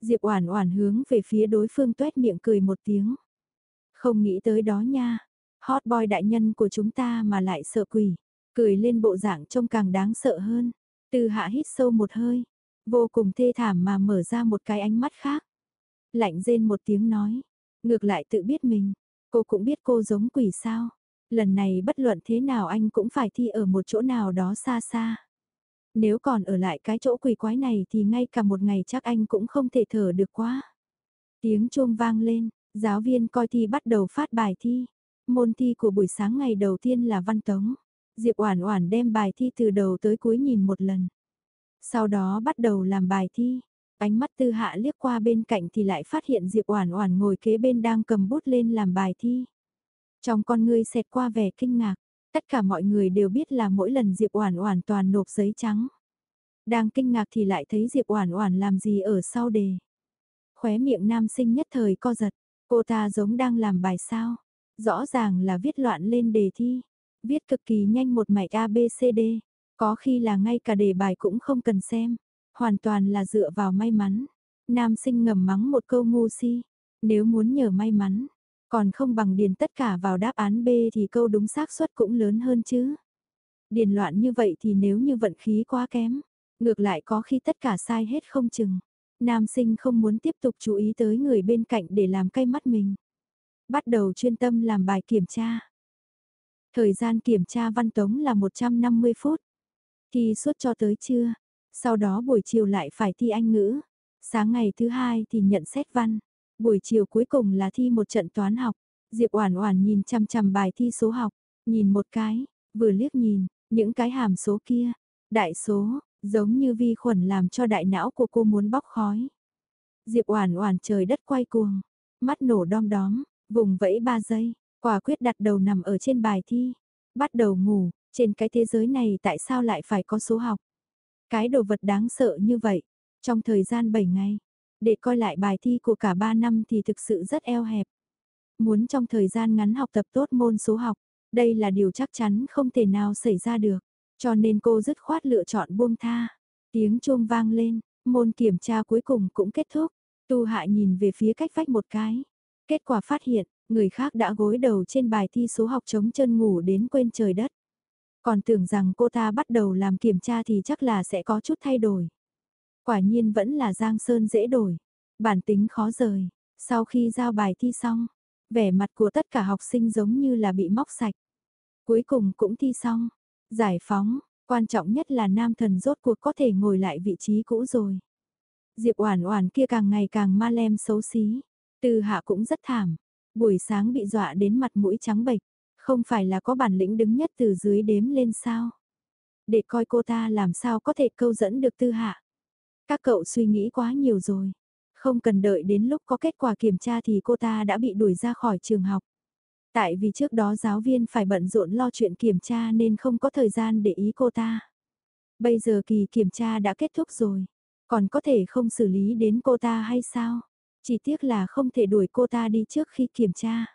[SPEAKER 1] Diệp Oản Oản hướng về phía đối phương tuét miệng cười một tiếng. Không nghĩ tới đó nha, hot boy đại nhân của chúng ta mà lại sợ quỷ, cười lên bộ dạng trông càng đáng sợ hơn. Từ hạ hít sâu một hơi, vô cùng thê thảm mà mở ra một cái ánh mắt khác. Lạnh rên một tiếng nói, ngược lại tự biết mình, cô cũng biết cô giống quỷ sao. Lần này bất luận thế nào anh cũng phải thi ở một chỗ nào đó xa xa. Nếu còn ở lại cái chỗ quỷ quái này thì ngay cả một ngày chắc anh cũng không thể thở được quá. Tiếng chuông vang lên, giáo viên coi thi bắt đầu phát bài thi. Môn thi của buổi sáng ngày đầu tiên là văn tống. Diệp Oản Oản đem bài thi từ đầu tới cuối nhìn một lần. Sau đó bắt đầu làm bài thi. Ánh mắt Tư Hạ liếc qua bên cạnh thì lại phát hiện Diệp Oản Oản ngồi kế bên đang cầm bút lên làm bài thi. Trong con ngươi xẹt qua vẻ kinh ngạc, tất cả mọi người đều biết là mỗi lần Diệp Oản Oản toàn nộp giấy trắng. Đang kinh ngạc thì lại thấy Diệp Oản Oản làm gì ở sau đề. Khóe miệng nam sinh nhất thời co giật, cô ta giống đang làm bài sao? Rõ ràng là viết loạn lên đề thi, viết cực kỳ nhanh một mạch ABCD, có khi là ngay cả đề bài cũng không cần xem, hoàn toàn là dựa vào may mắn. Nam sinh ngầm mắng một câu ngu si, nếu muốn nhờ may mắn, còn không bằng điền tất cả vào đáp án B thì câu đúng xác suất cũng lớn hơn chứ. Điền loạn như vậy thì nếu như vận khí quá kém, ngược lại có khi tất cả sai hết không chừng. Nam sinh không muốn tiếp tục chú ý tới người bên cạnh để làm cay mắt mình. Bắt đầu chuyên tâm làm bài kiểm tra. Thời gian kiểm tra văn tống là 150 phút. Thi suốt cho tới trưa. Sau đó buổi chiều lại phải thi Anh ngữ. Sáng ngày thứ hai thì nhận xét văn. Buổi chiều cuối cùng là thi một trận toán học. Diệp Oản Oản nhìn chằm chằm bài thi số học, nhìn một cái, vừa liếc nhìn, những cái hàm số kia, đại số, giống như vi khuẩn làm cho đại não của cô muốn bốc khói. Diệp Oản Oản trời đất quay cuồng, mắt nổ đom đóm, vùng vẫy 3 giây, quả quyết đặt đầu nằm ở trên bài thi, bắt đầu ngủ, trên cái thế giới này tại sao lại phải có số học? Cái đồ vật đáng sợ như vậy, trong thời gian 7 ngày, để coi lại bài thi của cả 3 năm thì thực sự rất eo hẹp. Muốn trong thời gian ngắn học tập tốt môn số học, đây là điều chắc chắn không thể nào xảy ra được. Cho nên cô dứt khoát lựa chọn buông tha. Tiếng chuông vang lên, môn kiểm tra cuối cùng cũng kết thúc. Tu Hạ nhìn về phía cách vách một cái. Kết quả phát hiện, người khác đã gối đầu trên bài thi số học chống chân ngủ đến quên trời đất. Còn tưởng rằng cô ta bắt đầu làm kiểm tra thì chắc là sẽ có chút thay đổi. Quả nhiên vẫn là Giang Sơn dễ đổi, bản tính khó rời. Sau khi giao bài thi xong, vẻ mặt của tất cả học sinh giống như là bị móc sạch. Cuối cùng cũng thi xong, giải phóng, quan trọng nhất là nam thần rốt cuộc có thể ngồi lại vị trí cũ rồi. Diệp Oản Oản kia càng ngày càng ma lem xấu xí, Từ Hạ cũng rất thảm, buổi sáng bị dọa đến mặt mũi trắng bệch, không phải là có bản lĩnh đứng nhất từ dưới đếm lên sao? Để coi cô ta làm sao có thể câu dẫn được Tư Hạ. Các cậu suy nghĩ quá nhiều rồi. Không cần đợi đến lúc có kết quả kiểm tra thì cô ta đã bị đuổi ra khỏi trường học. Tại vì trước đó giáo viên phải bận rộn lo chuyện kiểm tra nên không có thời gian để ý cô ta. Bây giờ kỳ kiểm tra đã kết thúc rồi, còn có thể không xử lý đến cô ta hay sao? Chỉ tiếc là không thể đuổi cô ta đi trước khi kiểm tra.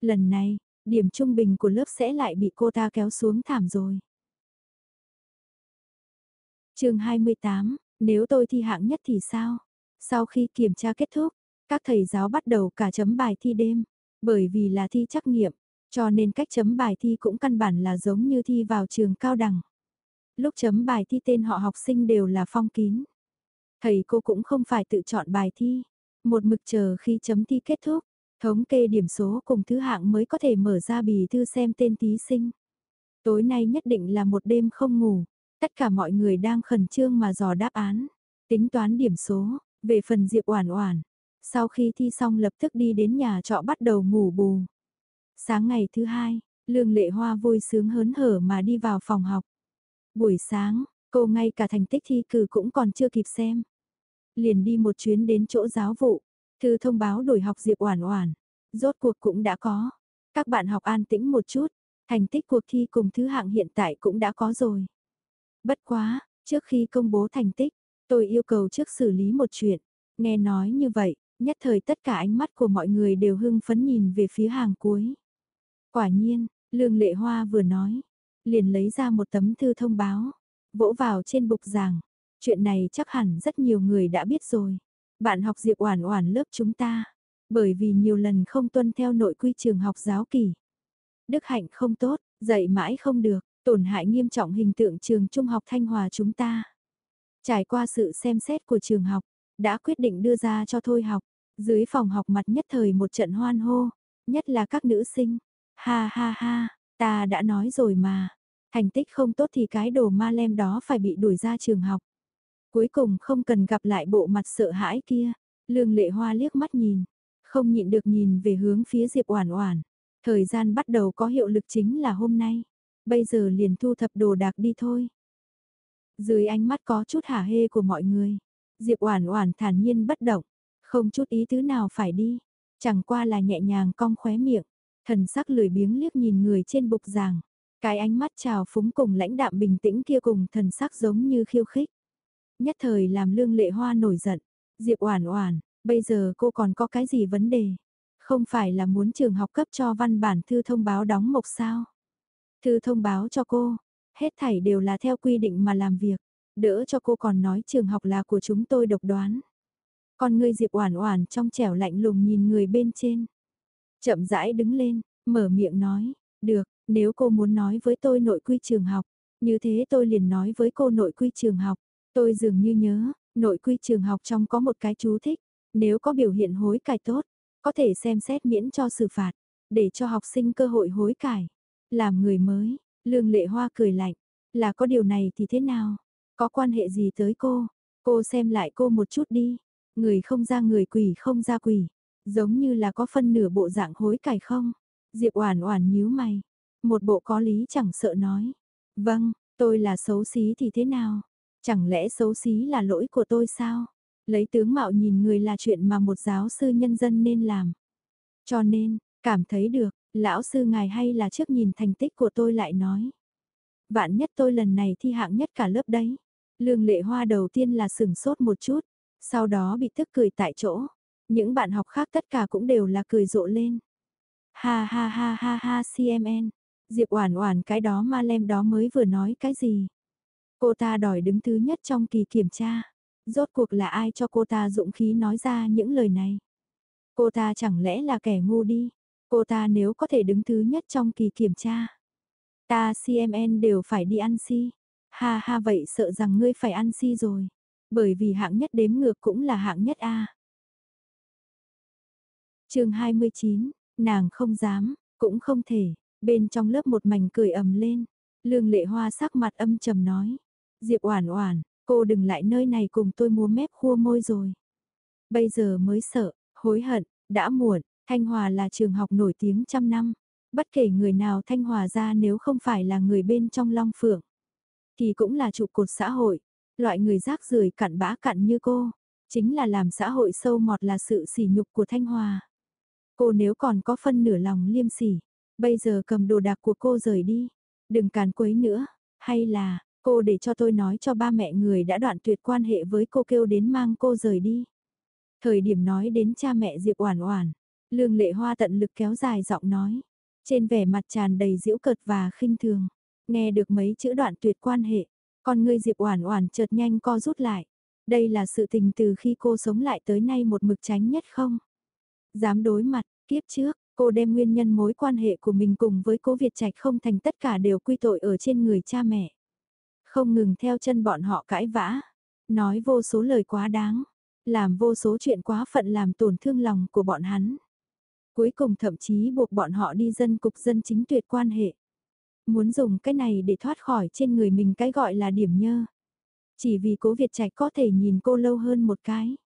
[SPEAKER 1] Lần này, điểm trung bình của lớp sẽ lại bị cô ta kéo xuống thảm rồi. chương 28, nếu tôi thi hạng nhất thì sao? Sau khi kiểm tra kết thúc, các thầy giáo bắt đầu cả chấm bài thi đêm. Bởi vì là thi trắc nghiệm, cho nên cách chấm bài thi cũng căn bản là giống như thi vào trường cao đẳng. Lúc chấm bài thi tên họ học sinh đều là phong kín. Thầy cô cũng không phải tự chọn bài thi, một mực chờ khi chấm thi kết thúc, thống kê điểm số cùng thứ hạng mới có thể mở ra bì thư xem tên thí sinh. Tối nay nhất định là một đêm không ngủ, tất cả mọi người đang khẩn trương mà dò đáp án, tính toán điểm số, về phần Diệp Oản Oản, sau khi thi xong lập tức đi đến nhà trọ bắt đầu ngủ bù. Sáng ngày thứ hai, Lương Lệ Hoa vui sướng hớn hở mà đi vào phòng học. Buổi sáng, cô ngay cả thành tích thi cử cũng còn chưa kịp xem. Liền đi một chuyến đến chỗ giáo vụ, thư thông báo đổi học Diệp Oản Oản, rốt cuộc cũng đã có. Các bạn học an tĩnh một chút, thành tích cuộc thi cùng thứ hạng hiện tại cũng đã có rồi. Bất quá, trước khi công bố thành tích, tôi yêu cầu trước xử lý một chuyện. Nghe nói như vậy, Nhất thời tất cả ánh mắt của mọi người đều hưng phấn nhìn về phía hàng cuối. Quả nhiên, Lương Lệ Hoa vừa nói, liền lấy ra một tấm thư thông báo, vỗ vào trên bục giảng. Chuyện này chắc hẳn rất nhiều người đã biết rồi. Bạn học Diệp Oản Oản lớp chúng ta, bởi vì nhiều lần không tuân theo nội quy trường học giáo kỳ. Đức hạnh không tốt, dạy mãi không được, tổn hại nghiêm trọng hình tượng trường trung học Thanh Hòa chúng ta. Trải qua sự xem xét của trường học, đã quyết định đưa ra cho thôi học. Dưới phòng học mặt nhất thời một trận hoan hô, nhất là các nữ sinh. Ha ha ha, ta đã nói rồi mà, thành tích không tốt thì cái đồ ma lem đó phải bị đuổi ra trường học. Cuối cùng không cần gặp lại bộ mặt sợ hãi kia, lương lệ hoa liếc mắt nhìn, không nhịn được nhìn về hướng phía Diệp Oản Oản. Thời gian bắt đầu có hiệu lực chính là hôm nay, bây giờ liền thu thập đồ đạc đi thôi. Dưới ánh mắt có chút hả hê của mọi người, Diệp Oản Oản thản nhiên bất động, không chút ý tứ nào phải đi, chẳng qua là nhẹ nhàng cong khóe miệng, thần sắc lười biếng liếc nhìn người trên bục giảng, cái ánh mắt trào phúng cùng lãnh đạm bình tĩnh kia cùng thần sắc giống như khiêu khích. Nhất thời làm lương lệ hoa nổi giận, Diệp Oản Oản, bây giờ cô còn có cái gì vấn đề? Không phải là muốn trường học cấp cho văn bản thư thông báo đóng mộc sao? Thư thông báo cho cô, hết thảy đều là theo quy định mà làm việc đỡ cho cô còn nói trường học là của chúng tôi độc đoán. Con ngươi Diệp Oản Oản trong trẻo lạnh lùng nhìn người bên trên. Chậm rãi đứng lên, mở miệng nói, "Được, nếu cô muốn nói với tôi nội quy trường học, như thế tôi liền nói với cô nội quy trường học." Tôi dường như nhớ, nội quy trường học trong có một cái chú thích, nếu có biểu hiện hối cải tốt, có thể xem xét miễn cho xử phạt, để cho học sinh cơ hội hối cải. Làm người mới, Lương Lệ Hoa cười lạnh, là có điều này thì thế nào? Có quan hệ gì tới cô? Cô xem lại cô một chút đi. Người không ra người quỷ không ra quỷ. Giống như là có phân nửa bộ dạng hối cải không? Diệp Oản Oản nhíu mày. Một bộ có lý chẳng sợ nói. Vâng, tôi là xấu xí thì thế nào? Chẳng lẽ xấu xí là lỗi của tôi sao? Lấy tướng mạo nhìn người là chuyện mà một giáo sư nhân dân nên làm. Cho nên, cảm thấy được, lão sư ngài hay là trước nhìn thành tích của tôi lại nói. Vạn nhất tôi lần này thi hạng nhất cả lớp đấy. Lương lệ hoa đầu tiên là sừng sốt một chút, sau đó bị tức cười tại chỗ. Những bạn học khác tất cả cũng đều là cười rộ lên. Ha ha ha ha ha CMN, Diệp Oản Oản cái đó ma lem đó mới vừa nói cái gì? Cô ta đòi đứng thứ nhất trong kỳ kiểm tra. Rốt cuộc là ai cho cô ta dũng khí nói ra những lời này? Cô ta chẳng lẽ là kẻ ngu đi? Cô ta nếu có thể đứng thứ nhất trong kỳ kiểm tra. Ta CMN đều phải đi ăn si. Ha ha vậy sợ rằng ngươi phải ăn si rồi. Bởi vì hạng nhất đếm ngược cũng là hạng nhất A. chương 29, nàng không dám, cũng không thể. Bên trong lớp một mảnh cười ầm lên. Lương lệ hoa sắc mặt âm trầm nói. Diệp oản oản, cô đừng lại nơi này cùng tôi mua mép khua môi rồi. Bây giờ mới sợ, hối hận, đã muộn, Thanh Hòa là trường học nổi tiếng trăm năm. Bất kể người nào Thanh Hòa ra nếu không phải là người bên trong Long Phượng, thì cũng là trụ cột xã hội. Loại người rác rưởi cặn bã cặn như cô, chính là làm xã hội sâu mọt là sự sỉ nhục của Thanh Hòa. Cô nếu còn có phân nửa lòng liêm sỉ, bây giờ cầm đồ đạc của cô rời đi, đừng càn quấy nữa, hay là, cô để cho tôi nói cho ba mẹ người đã đoạn tuyệt quan hệ với cô kêu đến mang cô rời đi. Thời điểm nói đến cha mẹ Diệp Oản Oản, Lương Lệ Hoa tận lực kéo dài giọng nói, trên vẻ mặt tràn đầy diễu cợt và khinh thường. Nghe được mấy chữ đoạn tuyệt quan hệ, con ngươi Diệp Oản Oản chợt nhanh co rút lại. Đây là sự tình từ khi cô sống lại tới nay một mực tránh nhất không? Dám đối mặt, kiếp trước, cô đem nguyên nhân mối quan hệ của mình cùng với Cố Việt Trạch không thành tất cả đều quy tội ở trên người cha mẹ. Không ngừng theo chân bọn họ cãi vã, nói vô số lời quá đáng, làm vô số chuyện quá phận làm tổn thương lòng của bọn hắn. Cuối cùng thậm chí buộc bọn họ đi dân cục dân chính tuyệt quan hệ. Muốn dùng cái này để thoát khỏi trên người mình cái gọi là điểm nhơ. Chỉ vì cố Việt Trạch có thể nhìn cô lâu hơn một cái.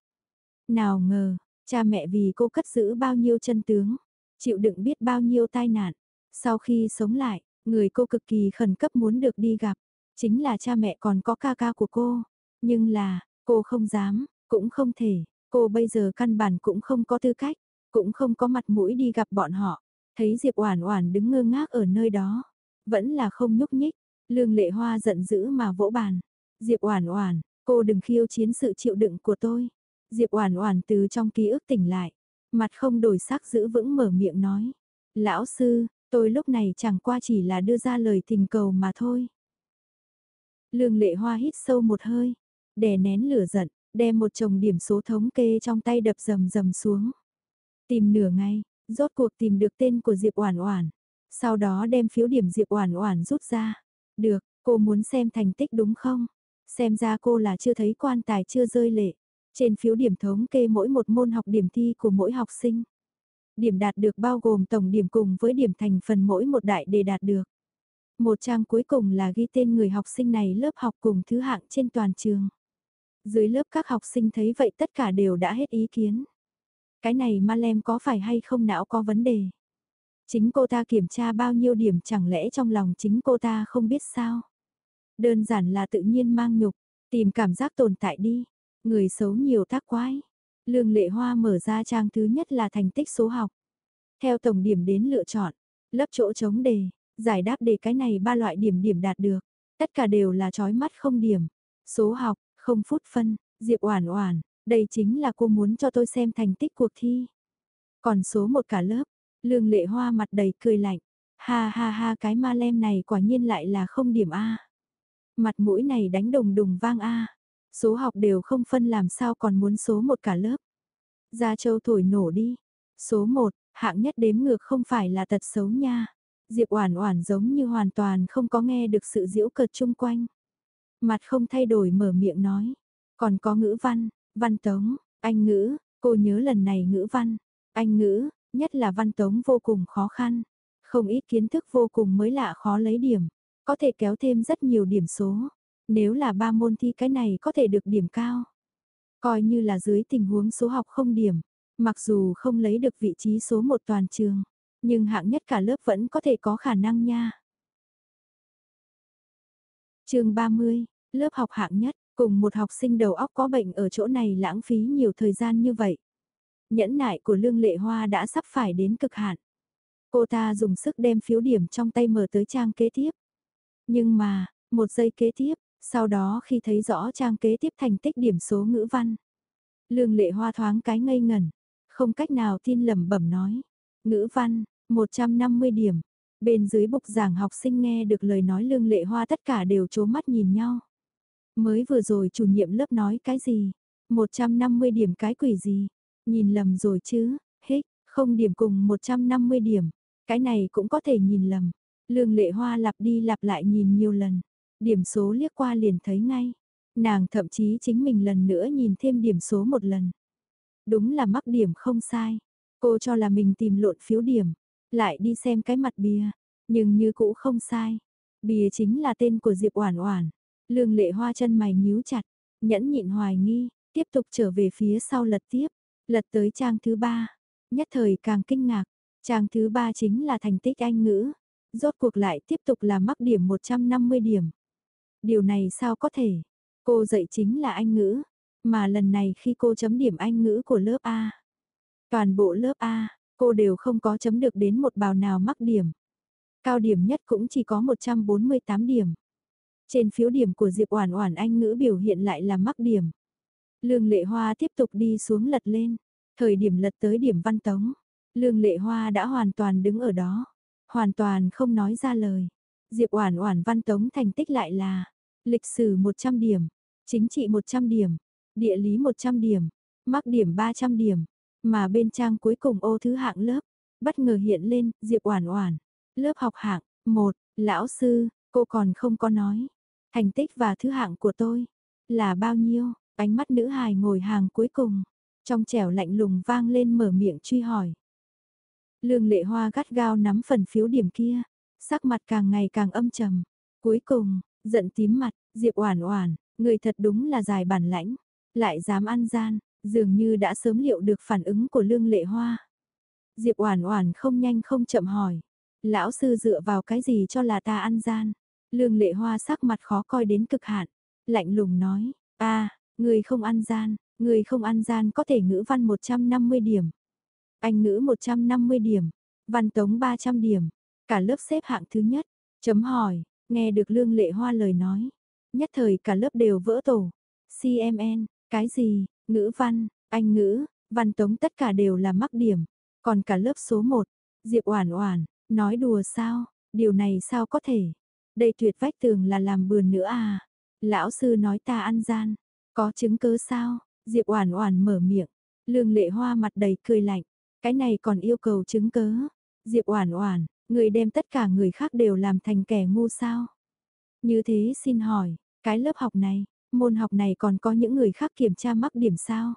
[SPEAKER 1] Nào ngờ, cha mẹ vì cô cất giữ bao nhiêu chân tướng, chịu đựng biết bao nhiêu tai nạn. Sau khi sống lại, người cô cực kỳ khẩn cấp muốn được đi gặp, chính là cha mẹ còn có ca ca của cô. Nhưng là, cô không dám, cũng không thể, cô bây giờ căn bản cũng không có tư cách, cũng không có mặt mũi đi gặp bọn họ. Thấy Diệp Oản Oản đứng ngơ ngác ở nơi đó, vẫn là không nhúc nhích. Lương Lệ Hoa giận dữ mà vỗ bàn. Diệp Oản Oản, cô đừng khiêu chiến sự chịu đựng của tôi. Diệp Oản Oản từ trong ký ức tỉnh lại, mặt không đổi sắc giữ vững mở miệng nói: "Lão sư, tôi lúc này chẳng qua chỉ là đưa ra lời tình cầu mà thôi." Lương Lệ Hoa hít sâu một hơi, đè nén lửa giận, đem một chồng điểm số thống kê trong tay đập rầm rầm xuống. Tìm nửa ngày, rốt cuộc tìm được tên của Diệp Oản Oản. Sau đó đem phiếu điểm Diệp Oản Oản rút ra. Được, cô muốn xem thành tích đúng không? Xem ra cô là chưa thấy quan tài chưa rơi lệ. Trên phiếu điểm thống kê mỗi một môn học điểm thi của mỗi học sinh. Điểm đạt được bao gồm tổng điểm cùng với điểm thành phần mỗi một đại đề đạt được. Một trang cuối cùng là ghi tên người học sinh này lớp học cùng thứ hạng trên toàn trường. Dưới lớp các học sinh thấy vậy tất cả đều đã hết ý kiến. Cái này ma lem có phải hay không não có vấn đề? Chính cô ta kiểm tra bao nhiêu điểm chẳng lẽ trong lòng chính cô ta không biết sao? Đơn giản là tự nhiên mang nhục, tìm cảm giác tồn tại đi. Người xấu nhiều tác quái. Lương lệ hoa mở ra trang thứ nhất là thành tích số học. Theo tổng điểm đến lựa chọn, lấp chỗ chống đề, giải đáp đề cái này ba loại điểm điểm đạt được. Tất cả đều là trói mắt không điểm. Số học, không phút phân, Diệp Oản Oản, đây chính là cô muốn cho tôi xem thành tích cuộc thi. Còn số một cả lớp, Lương Lệ Hoa mặt đầy cười lạnh. Ha ha ha cái ma lem này quả nhiên lại là không điểm A. Mặt mũi này đánh đồng đùng vang A. Số học đều không phân làm sao còn muốn số một cả lớp. Gia Châu thổi nổ đi. Số một hạng nhất đếm ngược không phải là tật xấu nha. Diệp Oản Oản giống như hoàn toàn không có nghe được sự giễu cợt chung quanh. Mặt không thay đổi mở miệng nói, còn có ngữ văn, văn tống, anh ngữ, cô nhớ lần này ngữ văn, anh ngữ, nhất là văn tống vô cùng khó khăn, không ít kiến thức vô cùng mới lạ khó lấy điểm, có thể kéo thêm rất nhiều điểm số, nếu là ba môn thi cái này có thể được điểm cao. Coi như là dưới tình huống số học không điểm, mặc dù không lấy được vị trí số một toàn trường, nhưng hạng nhất cả lớp vẫn có thể có khả năng nha. Chương 30, lớp học hạng nhất, cùng một học sinh đầu óc có bệnh ở chỗ này lãng phí nhiều thời gian như vậy. Nhẫn nại của Lương Lệ Hoa đã sắp phải đến cực hạn. Cô ta dùng sức đem phiếu điểm trong tay mở tới trang kế tiếp. Nhưng mà, một giây kế tiếp, sau đó khi thấy rõ trang kế tiếp thành tích điểm số ngữ văn. Lương Lệ Hoa thoáng cái ngây ngẩn, không cách nào tin lầm bẩm nói. Ngữ văn, 150 điểm, Bên dưới bục giảng học sinh nghe được lời nói lương lệ hoa tất cả đều chố mắt nhìn nhau. Mới vừa rồi chủ nhiệm lớp nói cái gì? 150 điểm cái quỷ gì? Nhìn lầm rồi chứ, hích, không điểm cùng 150 điểm. Cái này cũng có thể nhìn lầm. Lương lệ hoa lặp đi lặp lại nhìn nhiều lần. Điểm số liếc qua liền thấy ngay. Nàng thậm chí chính mình lần nữa nhìn thêm điểm số một lần. Đúng là mắc điểm không sai. Cô cho là mình tìm lộn phiếu điểm. Lại đi xem cái mặt bìa. Nhưng như cũ không sai. Bìa chính là tên của Diệp Oản Oản. Lương lệ hoa chân mày nhíu chặt. Nhẫn nhịn hoài nghi. Tiếp tục trở về phía sau lật tiếp. Lật tới trang thứ ba. Nhất thời càng kinh ngạc. Trang thứ ba chính là thành tích Anh ngữ. Rốt cuộc lại tiếp tục là mắc điểm 150 điểm. Điều này sao có thể? Cô dạy chính là Anh ngữ. Mà lần này khi cô chấm điểm Anh ngữ của lớp A. Toàn bộ lớp A, cô đều không có chấm được đến một bào nào mắc điểm. Cao điểm nhất cũng chỉ có 148 điểm. Trên phiếu điểm của Diệp Oản Oản Anh ngữ biểu hiện lại là mắc điểm. Lương Lệ Hoa tiếp tục đi xuống lật lên, thời điểm lật tới điểm văn tống, Lương Lệ Hoa đã hoàn toàn đứng ở đó, hoàn toàn không nói ra lời. Diệp Oản Oản văn tống thành tích lại là lịch sử 100 điểm, chính trị 100 điểm, địa lý 100 điểm, mắc điểm 300 điểm, mà bên trang cuối cùng ô thứ hạng lớp, bất ngờ hiện lên Diệp Oản Oản, lớp học hạng 1, lão sư, cô còn không có nói, thành tích và thứ hạng của tôi là bao nhiêu? Ánh mắt nữ hài ngồi hàng cuối cùng, trong trẻo lạnh lùng vang lên mở miệng truy hỏi. Lương lệ hoa gắt gao nắm phần phiếu điểm kia, sắc mặt càng ngày càng âm trầm. Cuối cùng, giận tím mặt, Diệp Oản Oản, người thật đúng là dài bản lãnh, lại dám ăn gian, dường như đã sớm liệu được phản ứng của Lương Lệ Hoa. Diệp Oản Oản không nhanh không chậm hỏi, lão sư dựa vào cái gì cho là ta ăn gian? Lương Lệ Hoa sắc mặt khó coi đến cực hạn, lạnh lùng nói, "A, Người không ăn gian, người không ăn gian có thể ngữ văn 150 điểm. Anh ngữ 150 điểm, văn tống 300 điểm, cả lớp xếp hạng thứ nhất. Chấm hỏi, nghe được Lương Lệ Hoa lời nói. Nhất thời cả lớp đều vỡ tổ. CMN, cái gì, ngữ văn, anh ngữ, văn tống tất cả đều là mắc điểm. Còn cả lớp số 1, Diệp Oản Oản, nói đùa sao, điều này sao có thể? Đây tuyệt vách tường là làm bừa nữa à? Lão sư nói ta ăn gian, có chứng cứ sao? Diệp Oản Oản mở miệng. Lương Lệ Hoa mặt đầy cười lạnh. Cái này còn yêu cầu chứng cứ? Diệp Oản Oản, người đem tất cả người khác đều làm thành kẻ ngu sao? Như thế xin hỏi, cái lớp học này, môn học này còn có những người khác kiểm tra mắc điểm sao?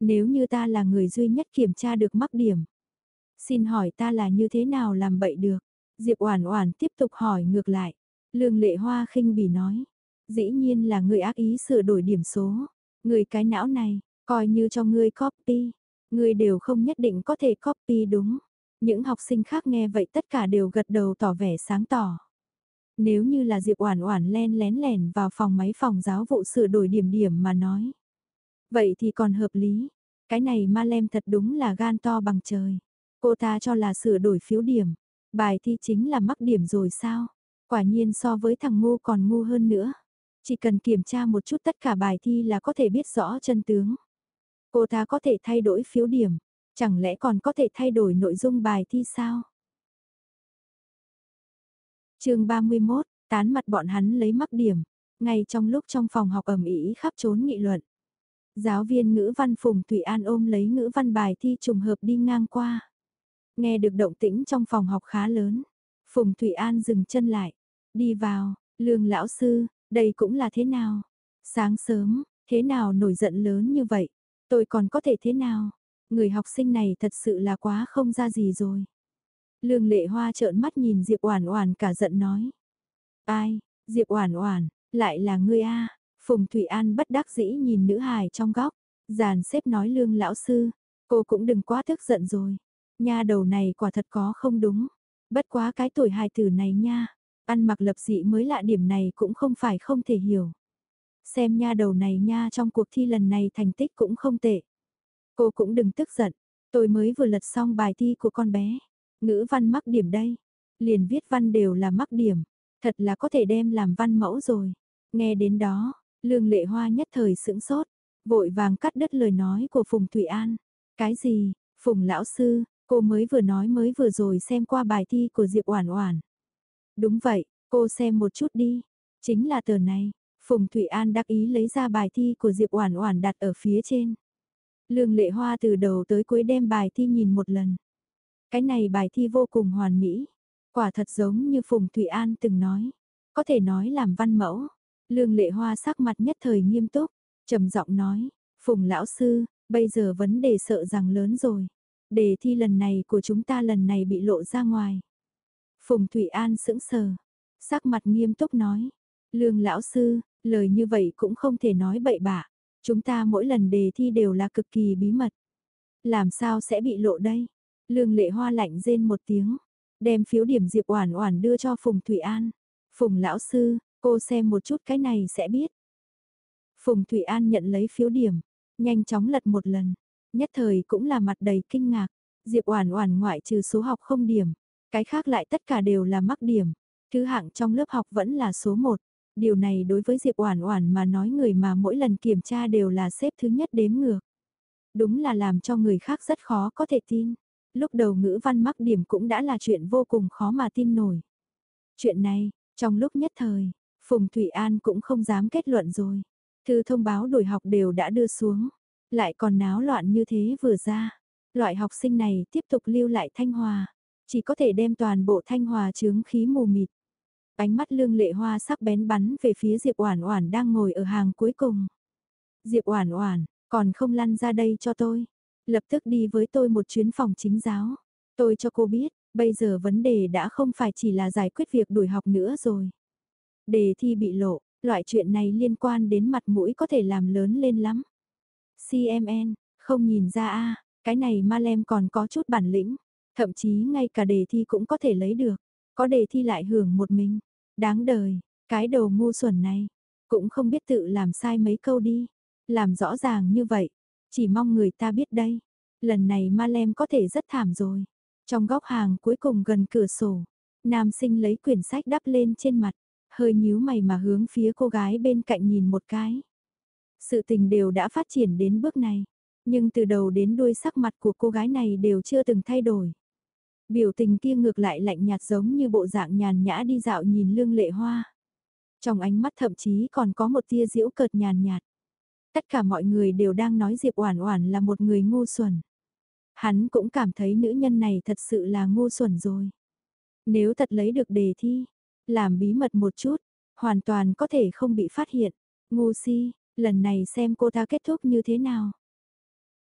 [SPEAKER 1] Nếu như ta là người duy nhất kiểm tra được mắc điểm, xin hỏi ta là như thế nào làm bậy được? Diệp Oản Oản tiếp tục hỏi ngược lại. Lương Lệ Hoa khinh bỉ nói, dĩ nhiên là người ác ý sửa đổi điểm số. Người cái não này, coi như cho ngươi copy, ngươi đều không nhất định có thể copy đúng. Những học sinh khác nghe vậy tất cả đều gật đầu tỏ vẻ sáng tỏ. Nếu như là Diệp Oản Oản len lén lẻn vào phòng máy phòng giáo vụ sửa đổi điểm điểm mà nói. Vậy thì còn hợp lý. Cái này ma lem thật đúng là gan to bằng trời. Cô ta cho là sửa đổi phiếu điểm. Bài thi chính là mắc điểm rồi sao? Quả nhiên so với thằng ngu còn ngu hơn nữa. Chỉ cần kiểm tra một chút tất cả bài thi là có thể biết rõ chân tướng. Cô ta có thể thay đổi phiếu điểm, chẳng lẽ còn có thể thay đổi nội dung bài thi sao? chương 31, tán mặt bọn hắn lấy mắc điểm, ngay trong lúc trong phòng học ẩm ý khắp trốn nghị luận. Giáo viên ngữ văn Phùng thủy An ôm lấy ngữ văn bài thi trùng hợp đi ngang qua. Nghe được động tĩnh trong phòng học khá lớn. Phùng Thụy An dừng chân lại. Đi vào, lương lão sư, đây cũng là thế nào? Sáng sớm, thế nào nổi giận lớn như vậy? Tôi còn có thể thế nào? Người học sinh này thật sự là quá không ra gì rồi. Lương lệ hoa trợn mắt nhìn Diệp Oản Oản cả giận nói. Ai, Diệp Oản Oản, lại là ngươi a? Phùng Thủy An bất đắc dĩ nhìn nữ hài trong góc, giàn xếp nói lương lão sư, cô cũng đừng quá tức giận rồi. Nha đầu này quả thật có không đúng. Bất quá cái tuổi hài tử này nha, Ăn mặc lập dị mới lạ điểm này cũng không phải không thể hiểu. Xem nha đầu này nha trong cuộc thi lần này thành tích cũng không tệ. Cô cũng đừng tức giận, tôi mới vừa lật xong bài thi của con bé. Ngữ văn mắc điểm đây, liền viết văn đều là mắc điểm, thật là có thể đem làm văn mẫu rồi. Nghe đến đó, lương lệ hoa nhất thời sững sốt, vội vàng cắt đứt lời nói của Phùng Thủy An. Cái gì, Phùng lão sư, cô mới vừa nói mới vừa rồi xem qua bài thi của Diệp Oản Oản. Đúng vậy, cô xem một chút đi. Chính là tờ này. Phùng Thụy An đắc ý lấy ra bài thi của Diệp Oản Oản đặt ở phía trên. Lương Lệ Hoa từ đầu tới cuối đem bài thi nhìn một lần. Cái này bài thi vô cùng hoàn mỹ, quả thật giống như Phùng Thụy An từng nói, có thể nói làm văn mẫu. Lương Lệ Hoa sắc mặt nhất thời nghiêm túc, trầm giọng nói, "Phùng lão sư, bây giờ vấn đề sợ rằng lớn rồi. Đề thi lần này của chúng ta lần này bị lộ ra ngoài." Phùng Thủy An sững sờ, sắc mặt nghiêm túc nói, "Lương lão sư, lời như vậy cũng không thể nói bậy bạ, chúng ta mỗi lần đề thi đều là cực kỳ bí mật. Làm sao sẽ bị lộ đây?" Lương Lệ Hoa lạnh rên một tiếng, đem phiếu điểm Diệp Oản Oản đưa cho Phùng Thủy An. "Phùng lão sư, cô xem một chút cái này sẽ biết." Phùng Thủy An nhận lấy phiếu điểm, nhanh chóng lật một lần, nhất thời cũng là mặt đầy kinh ngạc. Diệp Oản Oản ngoại trừ số học không điểm, cái khác lại tất cả đều là mắc điểm. Thứ hạng trong lớp học vẫn là số 1. Điều này đối với Diệp Oản Oản mà nói người mà mỗi lần kiểm tra đều là xếp thứ nhất đếm ngược. Đúng là làm cho người khác rất khó có thể tin. Lúc đầu ngữ văn mắc điểm cũng đã là chuyện vô cùng khó mà tin nổi. Chuyện này, trong lúc nhất thời, Phùng Thủy An cũng không dám kết luận rồi. Thư thông báo đổi học đều đã đưa xuống, lại còn náo loạn như thế vừa ra. Loại học sinh này tiếp tục lưu lại Thanh Hòa, chỉ có thể đem toàn bộ Thanh Hòa chướng khí mù mịt. Ánh mắt lương lệ hoa sắc bén bắn về phía Diệp Oản Oản đang ngồi ở hàng cuối cùng. Diệp Oản Oản, còn không lăn ra đây cho tôi. Lập tức đi với tôi một chuyến phòng chính giáo. Tôi cho cô biết, bây giờ vấn đề đã không phải chỉ là giải quyết việc đuổi học nữa rồi. Đề thi bị lộ, loại chuyện này liên quan đến mặt mũi có thể làm lớn lên lắm. CMN, không nhìn ra a cái này Malem còn có chút bản lĩnh, thậm chí ngay cả đề thi cũng có thể lấy được, có đề thi lại hưởng một mình, đáng đời, cái đầu ngu xuẩn này, cũng không biết tự làm sai mấy câu đi, làm rõ ràng như vậy, chỉ mong người ta biết đây, lần này Malem có thể rất thảm rồi. Trong góc hàng cuối cùng gần cửa sổ, nam sinh lấy quyển sách đắp lên trên mặt, hơi nhíu mày mà hướng phía cô gái bên cạnh nhìn một cái. Sự tình đều đã phát triển đến bước này, nhưng từ đầu đến đuôi sắc mặt của cô gái này đều chưa từng thay đổi. Biểu tình kia ngược lại lạnh nhạt giống như bộ dạng nhàn nhã đi dạo nhìn lương lệ hoa. Trong ánh mắt thậm chí còn có một tia diễu cợt nhàn nhạt. Tất cả mọi người đều đang nói Diệp Oản Oản là một người ngu xuẩn. Hắn cũng cảm thấy nữ nhân này thật sự là ngu xuẩn rồi. Nếu thật lấy được đề thi, làm bí mật một chút, hoàn toàn có thể không bị phát hiện. Ngu si, lần này xem cô ta kết thúc như thế nào.